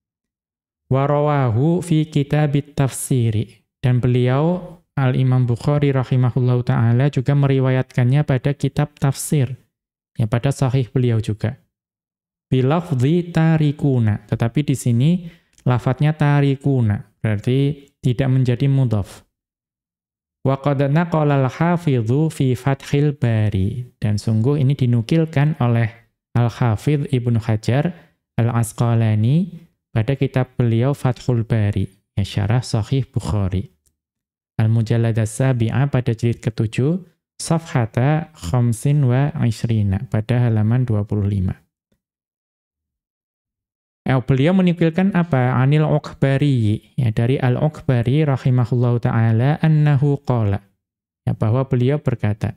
Warawahu fi kitabit tafsiri. Dan beliau, Al-Imam Bukhari rahimahullahu ta'ala juga meriwayatkannya pada kitab tafsir. Ya, pada sahih beliau juga. Bilafzi tarikuna. Tetapi di sini lafadznya tarikuna. Berarti tidak menjadi mudhaf. Wa qad naqala al-hafidhu fi Fathil Bari. Dan sungguh ini dinukilkan oleh Al-Hafidh Ibnu Hajar Al-Asqalani pada kitab beliau Fathul Bari, ya syarah Sahih Bukhari. Al-Mujallad Sabi'ah pada jilid ke-7, Safhata Khamsin wa Ishrina, pada halaman 25. Eh, beliau menukilkan apa? Anil Uqbari, ya, dari Al-Uqbari rahimahullahu ta'ala annahu qala. Ya, bahwa beliau berkata.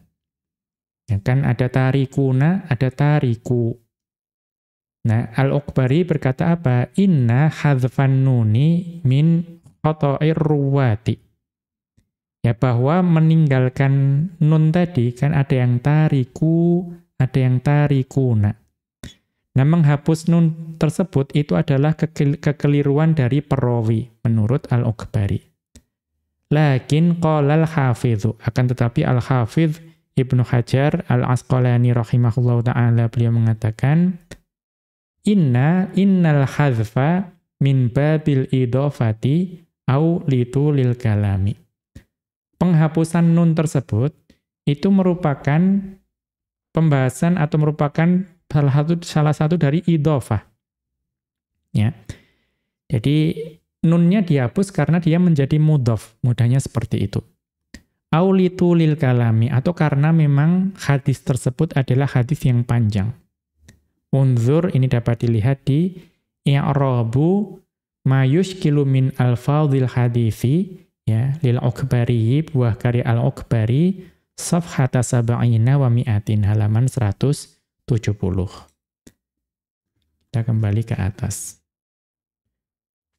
Ya, kan ada tarikuna, ada tariku. Nah, Al-Uqbari berkata apa? Inna hadfan nuni min khoto'ir ruwati. Ya, bahwa meninggalkan nun tadi, kan ada yang tariku, ada yang tarikuna. Nah, menghapus nun tersebut itu adalah kekeliruan dari perawi, menurut Al-Uqbari. Lakin qala al-hafidhu. Akan tetapi al-hafidh Ibnu Hajar al-Asqalani rahimahullah ta'ala beliau mengatakan, Inna innal hazfa min babil idofati au litulil kalami. Penghapusan nun tersebut itu merupakan pembahasan atau merupakan salah satu salah satu dari idofah. Ya. Jadi nunnya dihapus karena dia menjadi mudhof, mudahnya seperti itu. Aulitulil kalami atau karena memang hadis tersebut adalah hadis yang panjang. Unzur ini dapat dilihat di i'rabu ma yushkilu min alfadhil hadithi ya lil ukbari buah karya al-ukbari safhata sab'ina wa mi'atin halaman 170 kita kembali ke atas.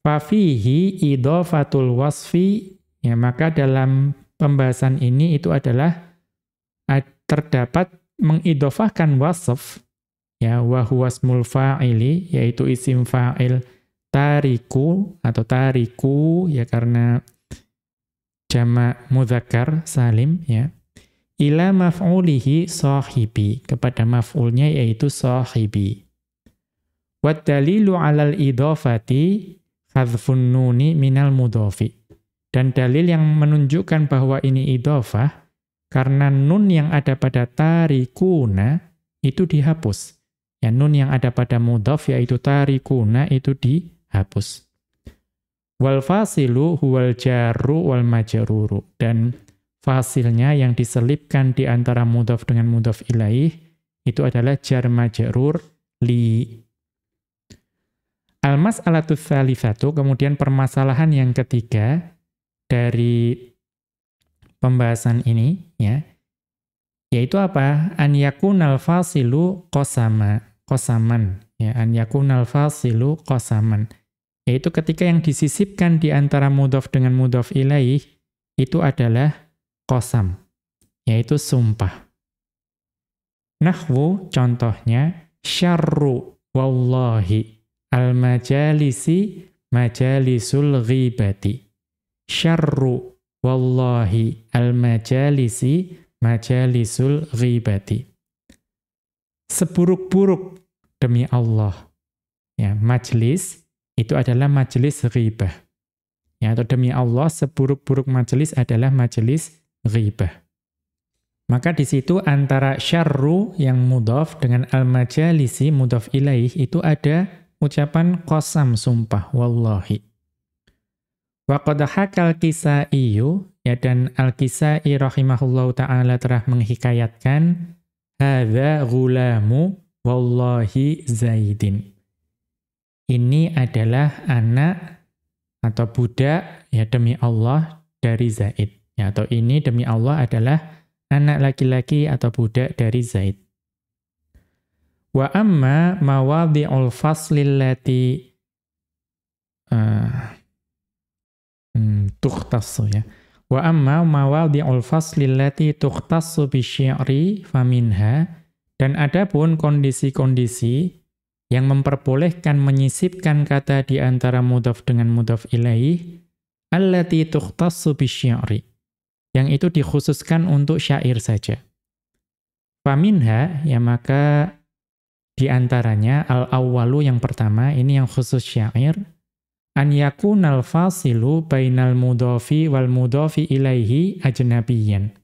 Fafihi idofatul wasfi. Ya maka dalam pembahasan ini itu adalah terdapat mengidofahkan wasf ya wa huwasmul fa'ili yaitu isim fa'il tariku atau tariku ya karena jama mudzakkar salim ya ila maf'ulihi sahibi kepada maf'ulnya yaitu sahibi. Wa dalilu 'alal idhafati hadzfun nuni minal mudhafi dan dalil yang menunjukkan bahwa ini idhafah karena nun yang ada pada tarikuna itu dihapus. Ya nun yang ada pada mudhaf yaitu tarikuna itu dihapus. Wal fasilu huwal jarru wal majruru. Dan fasilnya yang diselipkan di antara mudhaf dengan mudhaf ilaih itu adalah jar majrur li. Al-mas'alatu tsalitsatu kemudian permasalahan yang ketiga dari pembahasan ini ya yaitu apa? An yakunal fasilu qasama kosaman ya an yakunal fasilu kosaman yaitu ketika yang disisipkan di antara mudhaf dengan mudhaf ilaih itu adalah kosam yaitu sumpah nahwu contohnya syarru wallahi al majalisi majalisul ghibati syarru wallahi al majalisi majalisul ghibati seburuk-buruk demi Allah. Ya, majlis itu adalah majlis ghibah. Ya, atau demi Allah seburuk-buruk majlis adalah majlis ghibah. Maka di situ antara syarru yang mudhaf dengan al-majalisi mudhaf ilaih itu ada ucapan qasam sumpah wallahi. Wa qad hakal kisaiyu ya dan al-kisai rahimahullahu taala telah menghikayatkan Hadza gulamu wallahi Zaidin. Ini adalah anak atau budak ya demi Allah dari Zaid. Ya, atau ini demi Allah adalah anak laki-laki atau budak dari Zaid. Wa amma mawadhi'ul faslil lati uh, hmm, tukhtassu ya. Wa amma mawadhi'ul fasli allati tukhtassu bisyi'ri faminha dan adapun kondisi-kondisi yang memperbolehkan menyisipkan kata di antara mudhaf dengan mudhaf ilaih allati tukhtassu bisyi'ri yang itu dikhususkan untuk syair saja. Faminha ya maka di antaranya al-awwalu yang pertama ini yang khusus syair an yakunal fasilu bainal mudhafi wal mudhafi ilaihi ajnabiyan.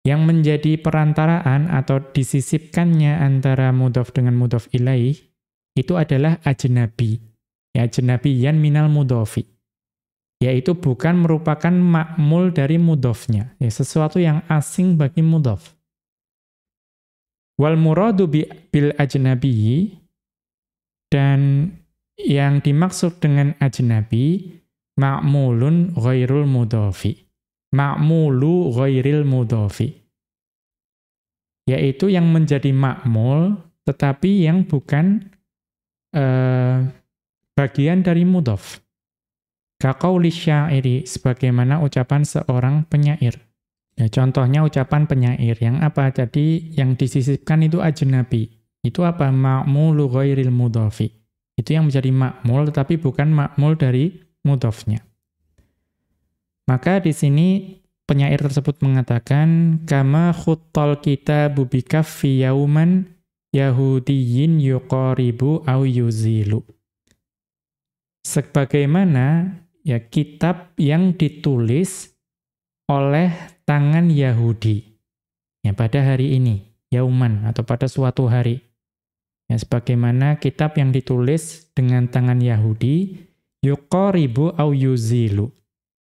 Yang menjadi perantaraan atau disisipkannya antara mudhaf dengan mudhaf ilaih itu adalah ajnabi. Ya ajnabiyan minal mudhafi. Yaitu bukan merupakan makmul dari mudhafnya, ya sesuatu yang asing bagi mudhaf. Wal muradu bil ajnabiyyi dan yang dimaksud dengan ajnabi ma'mulun ghairul mudhafi. Ma'mulu ghairil mudhafi. Yaitu yang menjadi makmul tetapi yang bukan uh, bagian dari mudhaf. Kaqauli syairi sebagaimana ucapan seorang penyair. Ya, contohnya ucapan penyair yang apa? Jadi yang disisipkan itu ajnabi. Itu apa? Ma'mulu ghairil mudhafi itu yang menjadi makmul tetapi bukan makmul dari mudhofnya. Maka di sini penyair tersebut mengatakan kama khuttal kitabu bikaffi yauman yahudiyyin yuqaribu au yuzilu. Sebagaimana ya kitab yang ditulis oleh tangan Yahudi ya pada hari ini, yauman atau pada suatu hari. Ya, sebagaimana kitab yang ditulis dengan tangan Yahudi, yuqaribu au yuzilu.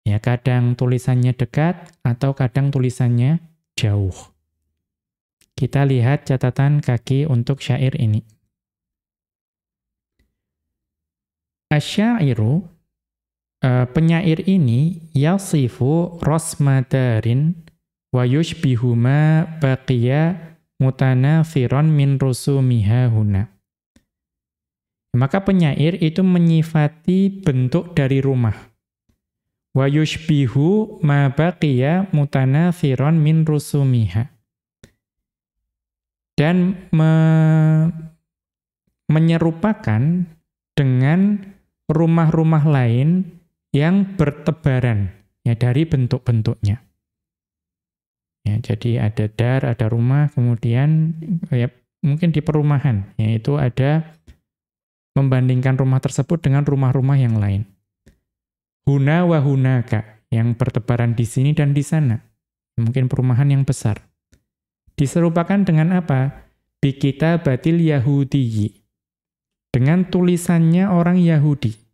Ya, kadang tulisannya dekat atau kadang tulisannya jauh. Kita lihat catatan kaki untuk syair ini. asyairu uh, penyair ini yasifu rosmadarin wa yushbihuma baqiya mutanafiron min rusumiha huna. Maka penyair itu menyifati bentuk dari rumah. Wa yushbihu ma baqiya mutanafiron min rusumiha. Dan me menyerupakan dengan rumah-rumah lain yang bertebaran ya dari bentuk-bentuknya. Ya, jadi ada dar, ada rumah, kemudian ya mungkin di perumahan, yaitu ada membandingkan rumah tersebut dengan rumah-rumah yang lain. Huna wa hunaka, yang bertebaran di sini dan di sana. Mungkin perumahan yang besar. Diserupakan dengan apa? Bikita batil Yahudi. Dengan tulisannya orang Yahudi.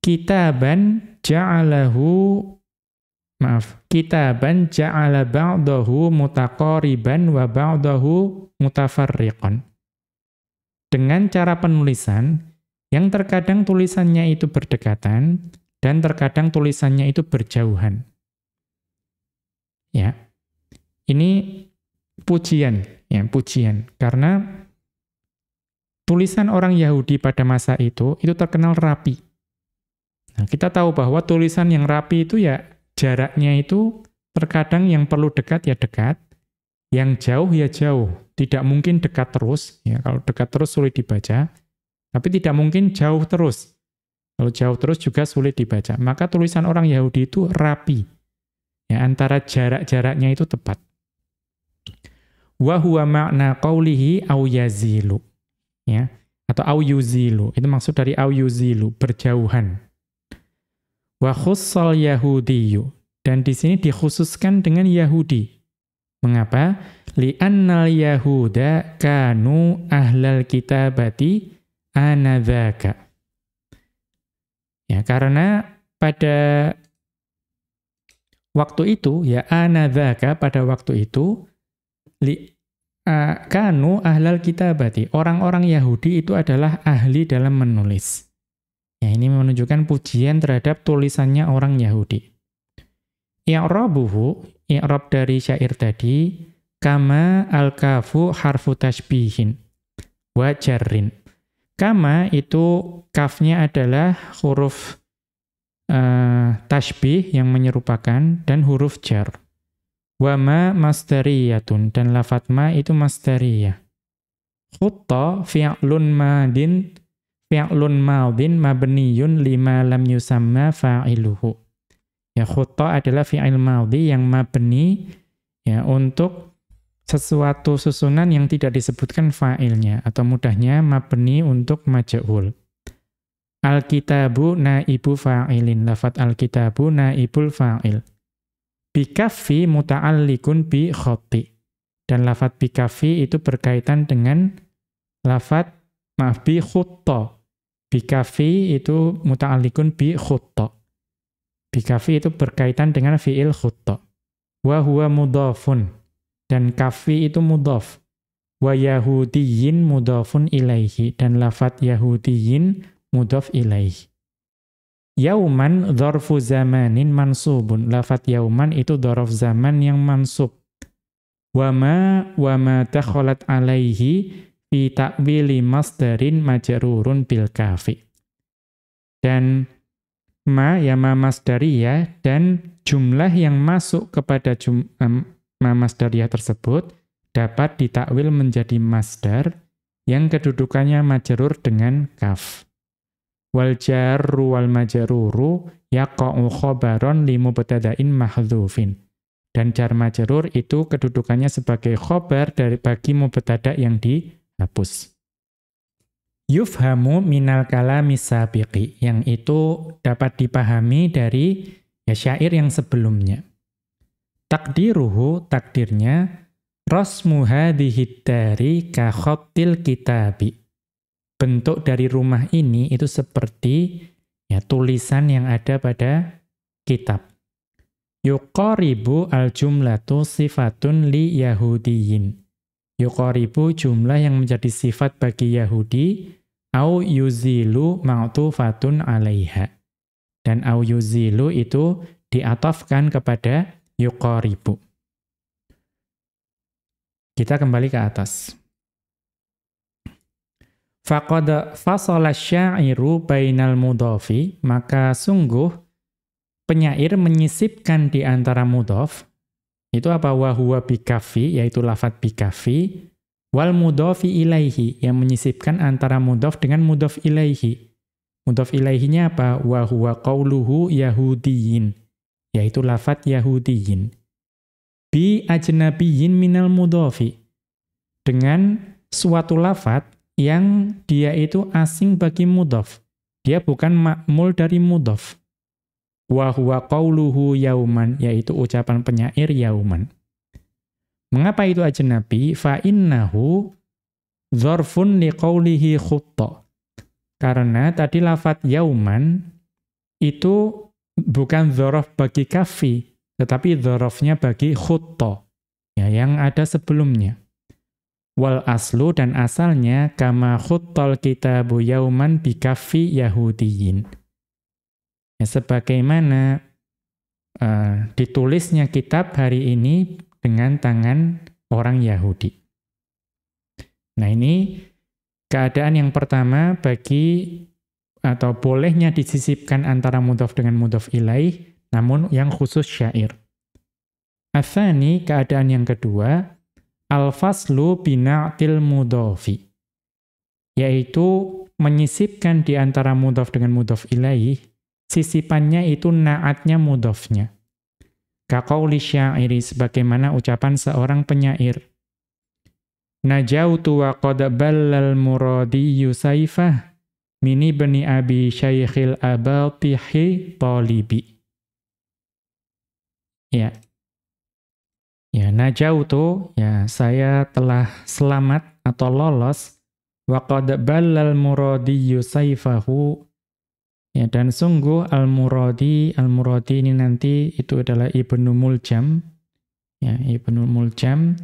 Kitaban ja'alahu maaf, kitaban ja'ala ba'dahu mutaqariban wa ba'dahu mutafarriqan. Dengan cara penulisan yang terkadang tulisannya itu berdekatan dan terkadang tulisannya itu berjauhan. Ya. Ini pujian, ya, pujian karena tulisan orang Yahudi pada masa itu itu terkenal rapi. Nah, kita tahu bahwa tulisan yang rapi itu ya jaraknya itu terkadang yang perlu dekat ya dekat, yang jauh ya jauh. Tidak mungkin dekat terus, ya kalau dekat terus sulit dibaca, tapi tidak mungkin jauh terus. Kalau jauh terus juga sulit dibaca. Maka tulisan orang Yahudi itu rapi. Ya, antara jarak-jaraknya itu tepat. Wa ma'na qawlihi au yazilu. Ya, atau au yuzilu. Itu maksud dari au yuzilu, berjauhan. Wa khussal yahudiyu. Dan di sini dikhususkan dengan Yahudi. Mengapa? Li'annal yahuda kanu ahlal kitabati anadzaka. Ya, karena pada waktu itu ya anadzaka pada waktu itu li uh, kanu ahlal kitabati. Orang-orang Yahudi itu adalah ahli dalam menulis. Ya, ini menunjukkan pujian terhadap tulisannya orang Yahudi. I'rabuhu, i'rab dari syair tadi, kama al-kafu harfu tashbihin wa jarrin. Kama itu kafnya adalah huruf uh, tashbih yang menyerupakan dan huruf jar. Wa ma masdariyatun dan lafat ma itu masdariyah. Khutta fi'lun madin fi'lun madin mabniyun lima lam yusamma fa'iluhu. Ya khutta adalah fi'il madhi yang mabni ya untuk sesuatu susunan yang tidak disebutkan fa'ilnya atau mudahnya mabni untuk maj'ul. Alkitabu naibu fa'ilin. Lafat alkitabu naibul fa'il. Bikafi muta'allikun bi khotti. Dan lafat bikafi itu berkaitan dengan lafat maaf bi khutta Bikafi itu muta'alikun bi khutta. Bikafi itu berkaitan dengan fi'il khutta. Wa huwa mudhafun. Dan kafi itu mudhaf. Wa yahudiyin mudhafun ilaihi. Dan lafat yahudiyin mudhaf ilaihi. Yauman dhorfu zamanin mansubun. Lafat yauman itu dhorf zaman yang mansub. Wa ma wa ma takhalat alaihi fi ta'wili masdarin majrurun bil kafi. Dan ma ya ma masdariyah dan jumlah yang masuk kepada jum, um, ma masdariyah tersebut dapat ditakwil menjadi masdar yang kedudukannya majrur dengan kaf. Wal jarru wal majruru yaqa'u khabaron li mubtada'in mahdhufin. Dan jar majrur itu kedudukannya sebagai khobar dari bagi mubtada yang di hapus. Yufhamu minal kalami sabiqi, yang itu dapat dipahami dari ya syair yang sebelumnya. Takdiruhu, takdirnya, Rosmu hadihid dari kitabi. Bentuk dari rumah ini itu seperti ya tulisan yang ada pada kitab. Yuqaribu al-jumlatu sifatun li yahudiyin. Yuqaribu jumlah yang menjadi sifat bagi Yahudi, Au yuzilu ma'tufatun alaiha. Dan au yuzilu itu diatofkan kepada yuqaribu. Kita kembali ke atas. Faqad fasala syairu bainal mudhafi, maka sungguh penyair menyisipkan di antara mudhaf itu apa wahwa bikafi yaitu lafat bikafi wal mudhafi ilaihi yang menyisipkan antara mudhaf dengan mudhaf ilaihi. Mudhaf ilaihinya apa? Wa huwa qauluhu yahudiyin yaitu lafat yahudiyin. Bi ajnabiyyin minal mudhafi dengan suatu lafat yang dia itu asing bagi mudhaf. Dia bukan makmul dari mudhaf wa huwa qauluhu yauman yaitu ucapan penyair yauman. Mengapa itu ajnabi? Fa innahu dzarfun liqaulihi khutta. Karena tadi lafat yauman itu bukan dzaraf bagi kafi, tetapi dzarafnya bagi khutta ya yang ada sebelumnya. Wal aslu dan asalnya kama khuttal kitabu yauman bikafi yahudiyin Ya, sebagaimana uh, ditulisnya kitab hari ini dengan tangan orang Yahudi. Nah ini keadaan yang pertama bagi atau bolehnya disisipkan antara mudhaf dengan mudhaf ilaih, namun yang khusus syair. Athani, keadaan yang kedua, al-faslu bina'til mudhafi, yaitu menyisipkan di antara mudhaf dengan mudhaf ilaih sisipannya itu naatnya mudofnya. Kaqauli syairi sebagaimana ucapan seorang penyair. Najautu wa qad ballal muradi yusaifah mini bani abi syaikhil abatihi talibi. Ya. Ya, najautu, ya saya telah selamat atau lolos wa qad ballal muradi yusaifahu Ya, dan sungguh Al-Muradi, Al-Muradi ini nanti itu adalah Ibnu Muljam. Ya, Ibnu Muljam.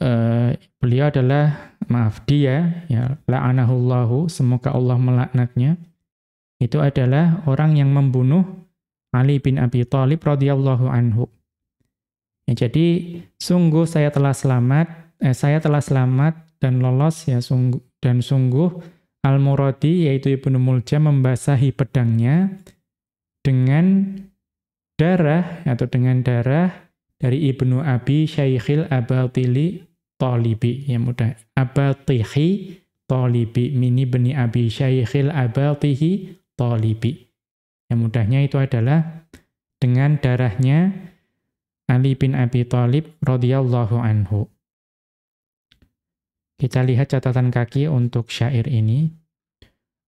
Uh, beliau adalah, maaf, dia, ya, la'anahullahu, semoga Allah melaknatnya. Itu adalah orang yang membunuh Ali bin Abi Thalib radhiyallahu anhu. Ya, jadi, sungguh saya telah selamat, eh, saya telah selamat dan lolos, ya, sungguh, dan sungguh, Al-Muradi yaitu Ibnu Muljam membasahi pedangnya dengan darah atau dengan darah dari Ibnu Abi Syaikhil Abatili Talibi. Yang mudah. Abatihi Talibi mini beni Abi Syaikhil Abatihi Talibi. Yang mudahnya itu adalah dengan darahnya Ali bin Abi Talib radhiyallahu anhu kita lihat catatan kaki untuk syair ini.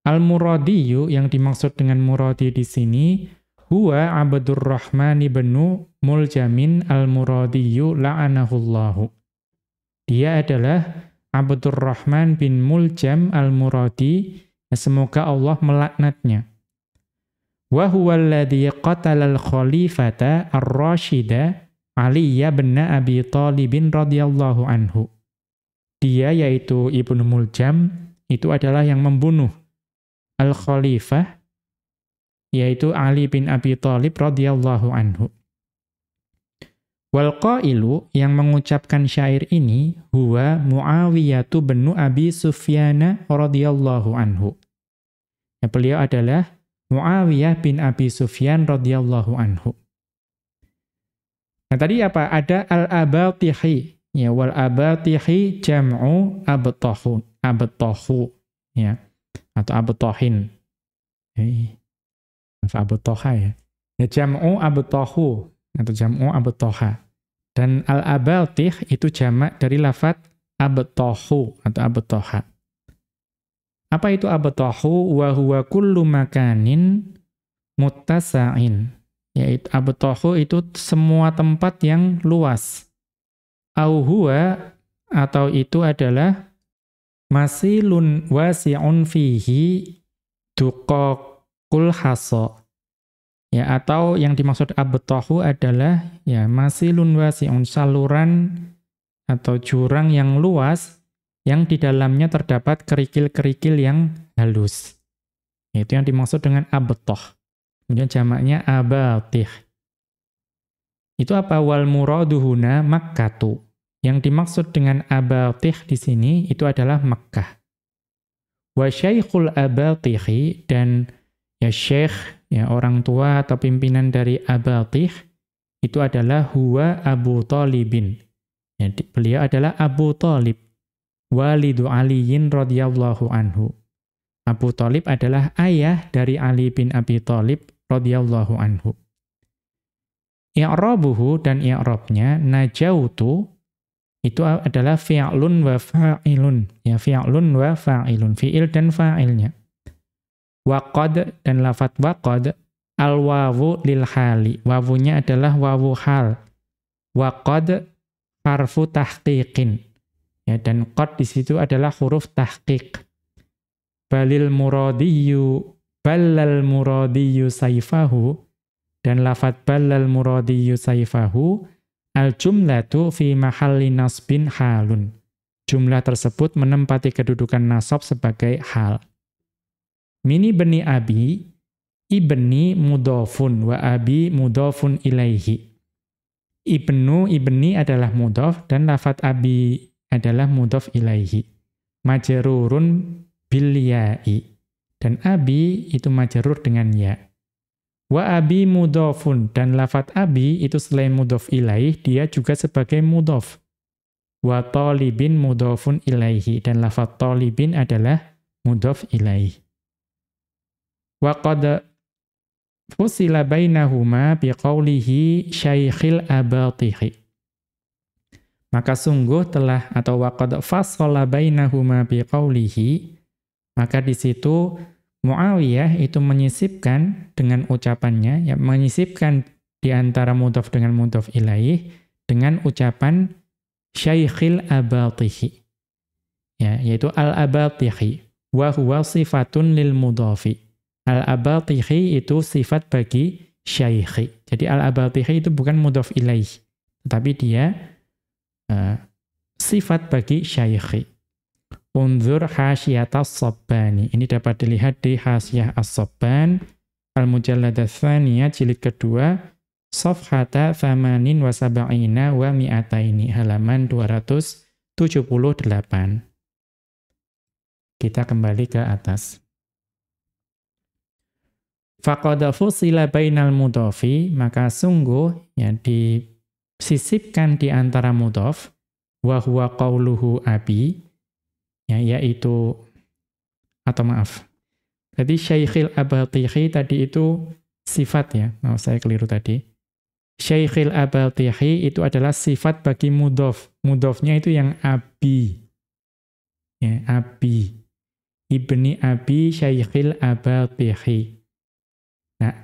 Al-Muradiyu yang dimaksud dengan muradi di sini huwa Abdurrahman ibn Muljamin al-Muradiyu la'anahullahu. Dia adalah Abdurrahman bin Muljam al-Muradi, semoga Allah melaknatnya. Wa huwa alladhi qatala al-khalifata ar-rashida Ali bin Abi Talib radhiyallahu anhu. Dia yaitu Ibnu Muljam itu adalah yang membunuh Al-Khalifah yaitu Ali bin Abi Thalib radhiyallahu anhu. Wal qailu yang mengucapkan syair ini huwa Muawiyah bin Abi Sufyan radhiyallahu anhu. Ya, beliau adalah Muawiyah bin Abi Sufyan radhiyallahu anhu. Nah tadi apa? Ada al-Abatihi Ya wal abatihi jam'u abtahun, abtahu ya. Atau abtahin. Eh, abtaha ya. Ya jam'u abtahu atau jam'u abtaha. Dan al-abatih itu jamak dari lafat abtahu atau abtaha. Apa itu abtahu? Wa huwa kullu makanin muttasa'in. Yaitu abtahu itu semua tempat yang luas au huwa atau itu adalah masilun wasi'un fihi duqaqul hasa. Ya, atau yang dimaksud abtahu adalah ya masilun wasi'un saluran atau jurang yang luas yang di dalamnya terdapat kerikil-kerikil yang halus. Itu yang dimaksud dengan abtoh. Kemudian jamaknya abatih. Itu apa? Wal muraduhuna makkatu. Yang dimaksud dengan abatih di sini itu adalah Makkah. Wa syaikhul abatihi dan ya syekh, ya orang tua atau pimpinan dari abatih, itu adalah huwa Abu Talibin. Ya, beliau adalah Abu Talib, walidu Aliyin radhiyallahu anhu. Abu Talib adalah ayah dari Ali bin Abi Talib radhiyallahu anhu. I'rabuhu dan i'rabnya najautu itu adalah fi'lun wa fa'ilun. Ya, fi'lun wa fa'ilun. Fi'il dan fa'ilnya. Waqad dan lafat waqad al-wawu lil hali. Wawunya adalah wawu hal. Waqad harfu tahqiqin. Ya, dan qad di situ adalah huruf tahqiq. Balil muradiyyu ballal muradiyyu saifahu dan lafat ballal muradiyyu saifahu Al-jumlatu fi mahalli nasbin halun. Jumlah tersebut menempati kedudukan nasab sebagai hal. Mini beni abi, ibni mudofun, wa abi mudofun ilaihi. Ibnu, ibni adalah mudof, dan lafat abi adalah mudof ilaihi. Majerurun bil Dan abi itu majerur dengan ya. Wa abi mudofun. Dan lafat abi itu selain mudof ilaih, dia juga sebagai mudof. Wa talibin mudofun ilaihi. Dan lafat talibin adalah mudof ilaih. Wa qad fusila bainahuma biqaulihi syaikhil abatihi. Maka sungguh telah atau waqad fassala bainahuma biqaulihi maka di situ Muawiyah itu menyisipkan dengan ucapannya, ya menyisipkan di antara mudhaf dengan mudhaf ilaih dengan ucapan syaikhil abatihi. Ya, yaitu al-abatihi wa huwa sifatun lil mudhafi. Al-abatihi itu sifat bagi syaikhi. Jadi al-abatihi itu bukan mudhaf ilaih, tetapi dia uh, sifat bagi syaikhi. Unzur hasyiatas Sabbani. Ini dapat dilihat di hasyiah as-Sabban, al-mujalladah thaniyah, jilid kedua, Sofhata thamanin wa sab'ina wa mi'ataini, halaman 278. Kita kembali ke atas. Faqada fusila bainal mudhafi, maka sungguh ya disisipkan di antara mudhaf wa huwa qauluhu abi ya yaitu atau maaf. Jadi Syaikhil Abatihi tadi itu sifat ya. Oh, saya keliru tadi. Syaikhil Abatihi itu adalah sifat bagi mudhof. Mudhofnya itu yang abi. Ya, abi. Ibni Abi Syaikhil Abatihi. Nah,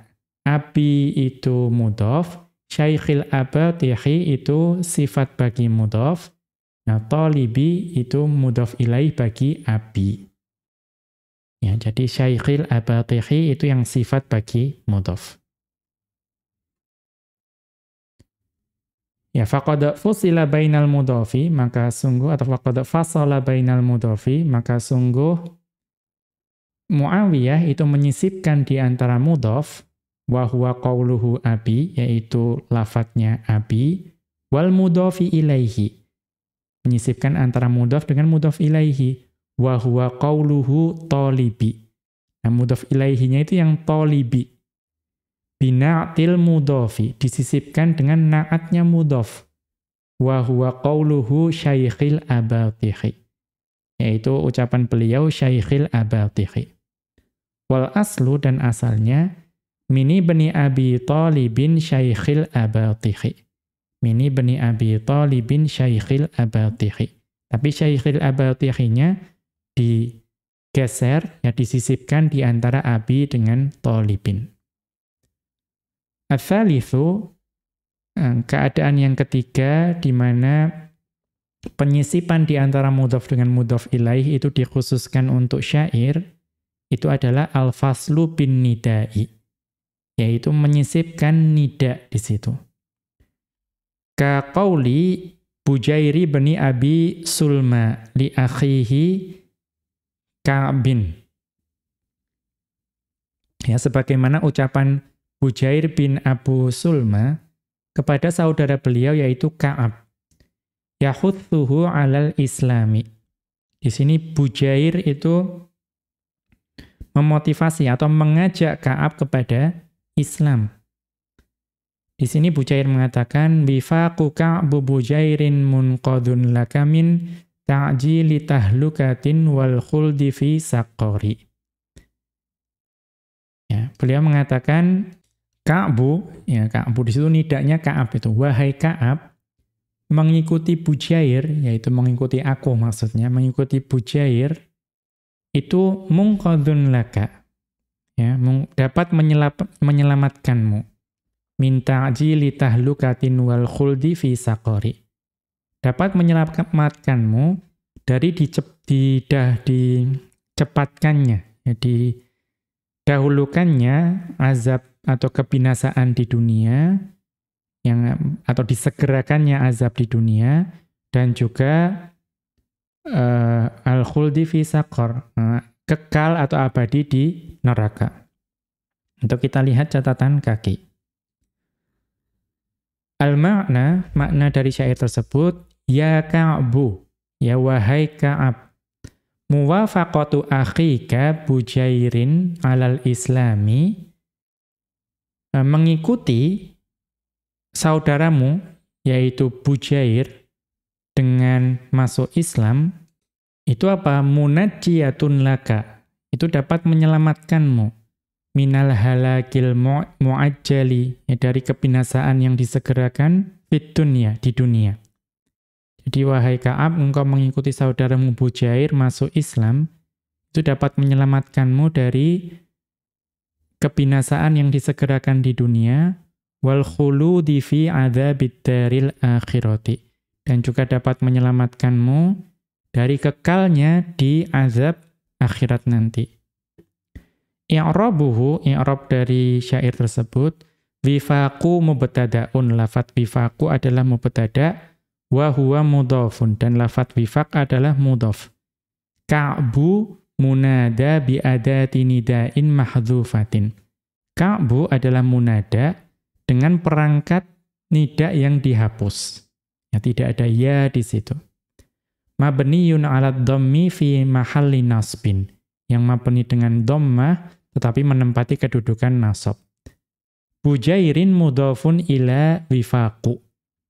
abi itu mudhof, Syaikhil Abatihi itu sifat bagi mudhof, Nah, talibi itu mudhaf ilaih bagi abi. Ya, jadi syaikhil abatihi itu yang sifat bagi mudhaf. Ya, faqad fusila bainal mudhafi, maka sungguh atau faqad fasala bainal mudhafi, maka sungguh Muawiyah itu menyisipkan di antara mudhaf wa huwa qauluhu abi, yaitu lafadznya abi, wal mudhafi ilaihi menyisipkan antara mudhaf dengan mudhaf ilaihi wa huwa qauluhu talibi. Nah, mudhaf ilaihinya itu yang talibi. Bina'til mudhafi disisipkan dengan naatnya mudhaf. Wa huwa qauluhu syaikhil abatihi. Yaitu ucapan beliau syaikhil abatihi. Wal aslu dan asalnya mini bani abi talibin syaikhil abatihi Mini bani Abi Talibin Syaikhil Abatihi. Tapi Syaikhil Abatihinya digeser, ya disisipkan di antara Abi dengan Talibin. Athalithu, eh, keadaan yang ketiga di mana penyisipan di antara mudhaf dengan mudhaf ilaih itu dikhususkan untuk syair, itu adalah al-faslu bin nidai, yaitu menyisipkan nida di situ. Ka qawli Bujairi bani Abi Sulma li akhihi Ka'bin. Ya, sebagaimana ucapan Bujair bin Abu Sulma kepada saudara beliau yaitu Ka'ab. Yahuthuhu alal islami. Di sini Bujair itu memotivasi atau mengajak Ka'ab kepada Islam. Di sini Bujair mengatakan bifaqu Ka'bu Bujairin munqadun lakamin ta'jili tahlukatin wal khuldi fi saqori. Ya, beliau mengatakan Ka'bu, ya Ka'bu di situ nidaknya Ka'ab itu, wahai Ka'ab, mengikuti Bujair, yaitu mengikuti aku maksudnya, mengikuti Bujair, itu mungqadun laka, ya, dapat menyelamatkanmu minta ajili tahlukatin wal khuldi fi saqori. Dapat menyelamatkanmu dari dicep, didah, dicepatkannya, ya, didahulukannya azab atau kebinasaan di dunia, yang atau disegerakannya azab di dunia, dan juga uh, al-khuldi fi saqor, uh, kekal atau abadi di neraka. Untuk kita lihat catatan kaki. Al-makna, makna dari syair tersebut, Ya Ka'bu, ya wahai Ka'ab, muwafaqatu akhika bujairin alal islami, eh, mengikuti saudaramu, yaitu Bujair, dengan masuk Islam, itu apa? Munajjiyatun laka. Itu dapat menyelamatkanmu minal halakil mu'ajjali ya, dari kebinasaan yang disegerakan fit dunia di dunia. Jadi wahai Ka'ab engkau mengikuti saudaramu Bujair masuk Islam itu dapat menyelamatkanmu dari kebinasaan yang disegerakan di dunia wal khuludi fi adzabid daril akhirati dan juga dapat menyelamatkanmu dari kekalnya di azab akhirat nanti. I'rabuhu, i'rab dari syair tersebut, wifaku mubtada'un, lafat wifaku adalah mubtada' wa huwa mudhafun dan lafat wifaq adalah mudhaf. Ka'bu munada bi adati nida'in mahdhufatin. Ka'bu adalah munada dengan perangkat nida yang dihapus. Ya, tidak ada ya di situ. Mabniyun 'ala dhammi fi mahalli nasbin. Yang mabni dengan dhammah tetapi menempati kedudukan nasab. Bujairin mudhafun ila wifaku.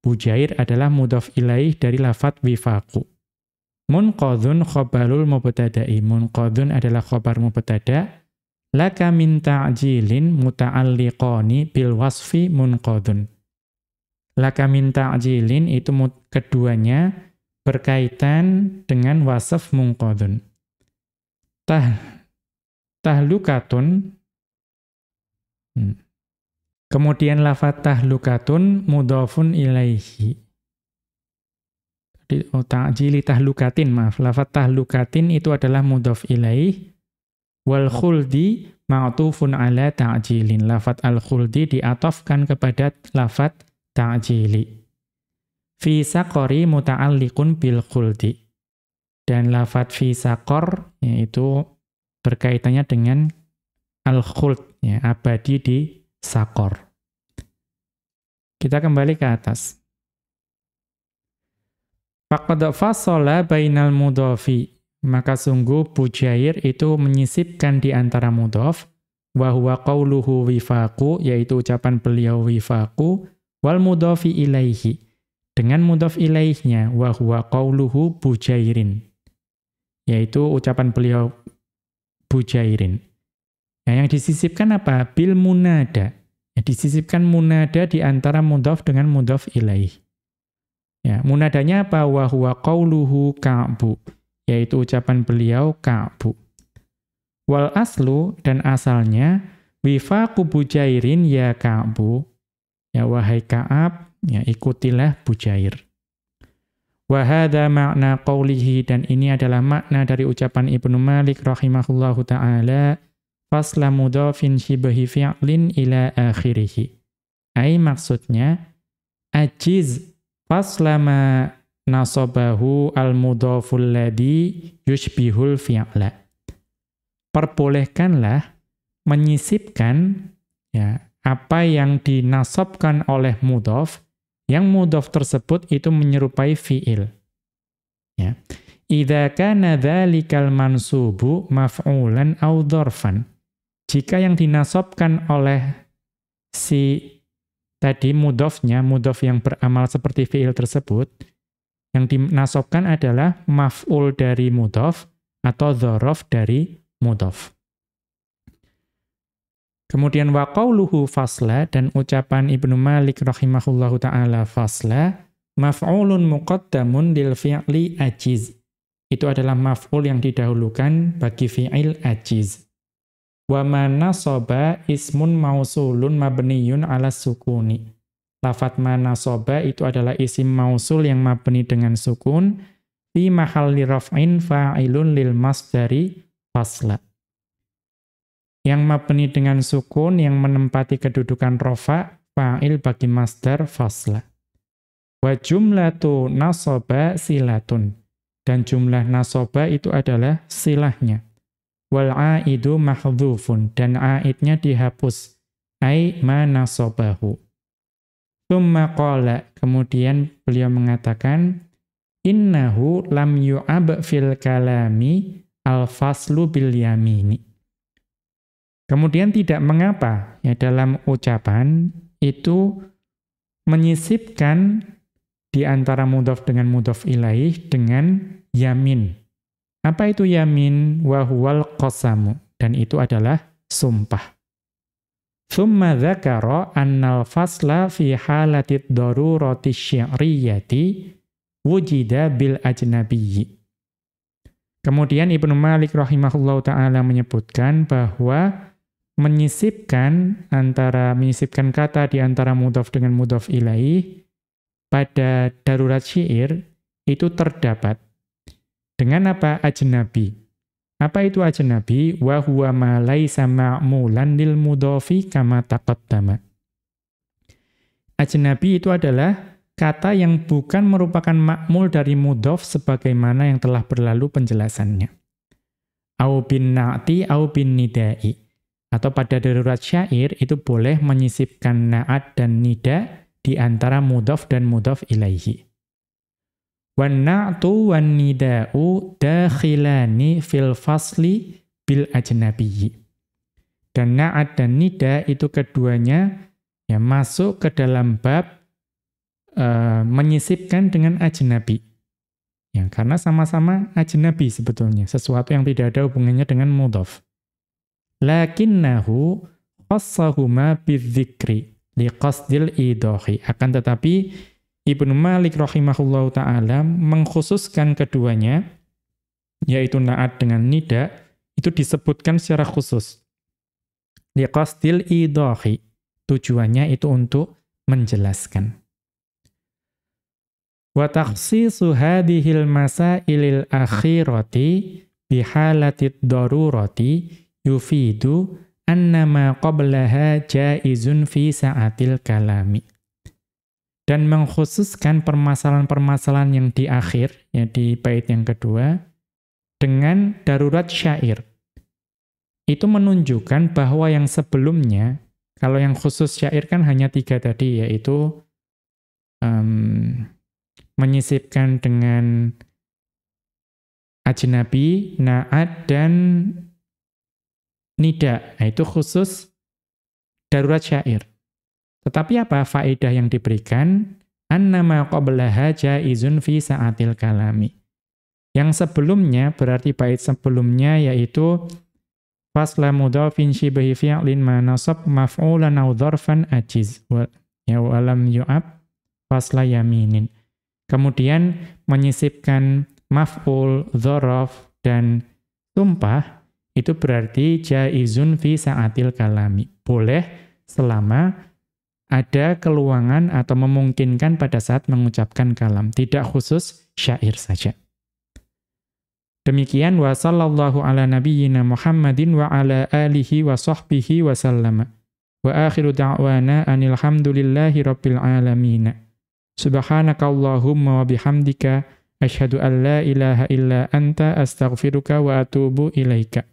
Bujair adalah mudhaf ilaih dari lafat wifaku. Munqadhun khobarul mubtada'i. Munqadhun adalah khobar mubtada' laka min ta'jilin muta'alliqani bil wasfi munqadhun. Laka min ta'jilin itu keduanya berkaitan dengan wasaf munqadhun. Tah tahlukatun. Hmm. kemudian lafat tahlukatun mudhafun ilaihi. Oh, ta'jili tahlukatin maaf. Lafat tahlukatin itu adalah mudhaf ilaih. Wal khuldi ma'tufun ala ta'jilin. Lafat al khuldi diatofkan kepada lafat ta'jili. Fi saqori muta'alliqun bil khuldi. Dan lafat fi saqor yaitu berkaitannya dengan al-khuld, ya, abadi di sakor. Kita kembali ke atas. Faqad fasola bainal mudhafi. Maka sungguh Bujair itu menyisipkan di antara mudhaf wa huwa qauluhu wifaqu yaitu ucapan beliau wifaqu wal mudhafi ilaihi dengan mudhaf ilaihnya wa huwa qauluhu Bujairin yaitu ucapan beliau bujairin. Nah, yang disisipkan apa? Bil munada. Ya, disisipkan munada di antara mudhaf dengan mudhaf ilaih. Ya, munadanya apa? Wa huwa qauluhu ka'bu, yaitu ucapan beliau ka'bu. Wal aslu dan asalnya wifaqu bujairin ya ka'bu. Ya wahai Ka'ab, ya ikutilah bujair. Wahada makna qawlihi dan ini adalah makna dari ucapan Ibnu Malik rahimahullahu ta'ala fasla mudhafin shibahi fi'lin ila akhirihi. Ai maksudnya ajiz fasla ma nasobahu al-mudhaful ladhi yushbihul fi'la. Perbolehkanlah menyisipkan ya apa yang dinasobkan oleh mudhaf yang mudhaf tersebut itu menyerupai fi'il. Ya. Idza kana dzalikal mansubu maf'ulan aw dzarfan. Jika yang dinasobkan oleh si tadi mudhafnya, mudhaf yang beramal seperti fi'il tersebut, yang dinasobkan adalah maf'ul dari mudhaf atau dzaraf dari mudhaf. Kemudian wa qauluhu fasla dan ucapan Ibnu Malik rahimahullahu taala fasla maf'ulun muqaddamun lil fi'li ajiz. Itu adalah maf'ul yang didahulukan bagi fi'il ajiz. Wa manasaba ismun mausulun mabniyun ala sukuni. Lafat manasoba itu adalah isim mausul yang mabni dengan sukun fi mahalli raf'in fa'ilun lil masdari fasla. Yang mabni dengan sukun yang menempati kedudukan rofa fa'il bagi masdar fasla. Wa jumlatu nasoba silatun. Dan jumlah nasoba itu adalah silahnya. Wal aidu mahdhufun. Dan aidnya dihapus. Ai ma nasobahu. Tumma qala, kemudian beliau mengatakan, Innahu lam yu'ab fil kalami al-faslu bil yamini. Kemudian tidak mengapa ya dalam ucapan itu menyisipkan di antara mudhaf dengan mudhaf ilaih dengan yamin. Apa itu yamin? Wahuwal qasamu. Dan itu adalah sumpah. Thumma dzakara annal fasla fi halatid darurati syi'riyati wujida bil ajnabiyyi. Kemudian Ibnu Malik rahimahullahu taala menyebutkan bahwa menyisipkan antara menyisipkan kata di antara mudhaf dengan mudhaf ilaih pada darurat syair itu terdapat dengan apa ajnabi apa itu ajnabi? Wa huwa ma laisa ma'mulan lil mudhafi kama taqaddama. Ajnabi itu adalah kata yang bukan merupakan makmul dari mudhaf sebagaimana yang telah berlalu penjelasannya. Au bin na'ti au bin nidai. Atau pada darurat syair itu boleh menyisipkan na'at dan nida di antara mudhaf dan mudhaf ilaihi. Wan na'tu wan nida'u dakhilani fil fasli bil ajnabiyyi. Dan na'at dan nida itu keduanya ya masuk ke dalam bab uh, menyisipkan dengan ajnabi. Ya, karena sama-sama ajnabi sebetulnya, sesuatu yang tidak ada hubungannya dengan mudhaf. Lakinnahu khassahuma bidzikri liqasdil idahi. Akan tetapi Ibnu Malik rahimahullahu taala mengkhususkan keduanya yaitu naat dengan nida itu disebutkan secara khusus. Liqasdil idahi. Tujuannya itu untuk menjelaskan. Wa takhsisu hadhil masailil akhirati bihalatid darurati yufidu annama qablaha jaizun fi sa'atil kalami dan mengkhususkan permasalahan-permasalahan yang di akhir, ya di bait yang kedua, dengan darurat syair. Itu menunjukkan bahwa yang sebelumnya, kalau yang khusus syair kan hanya tiga tadi, yaitu um, menyisipkan dengan ajnabi, na'at, dan nida. Nah, itu khusus darurat syair. Tetapi apa faedah yang diberikan? Annama qablaha jaizun fi sa'atil kalami. Yang sebelumnya, berarti bait sebelumnya yaitu fasla mudhafin shibahi fi'lin ma nasab maf'ulan aw dharfan ajiz. Ya walam yu'ab fasla yaminin. Kemudian menyisipkan maf'ul, dhorof, dan sumpah, itu berarti jaizun fi sa'atil kalami. Boleh selama ada keluangan atau memungkinkan pada saat mengucapkan kalam, tidak khusus syair saja. Demikian wa sallallahu ala nabiyyina Muhammadin wa ala alihi wa sahbihi wa sallama. Wa akhiru da'wana anil hamdulillahi rabbil alamin. Subhanakallahumma wa bihamdika asyhadu an la ilaha illa anta astaghfiruka wa atubu ilaika.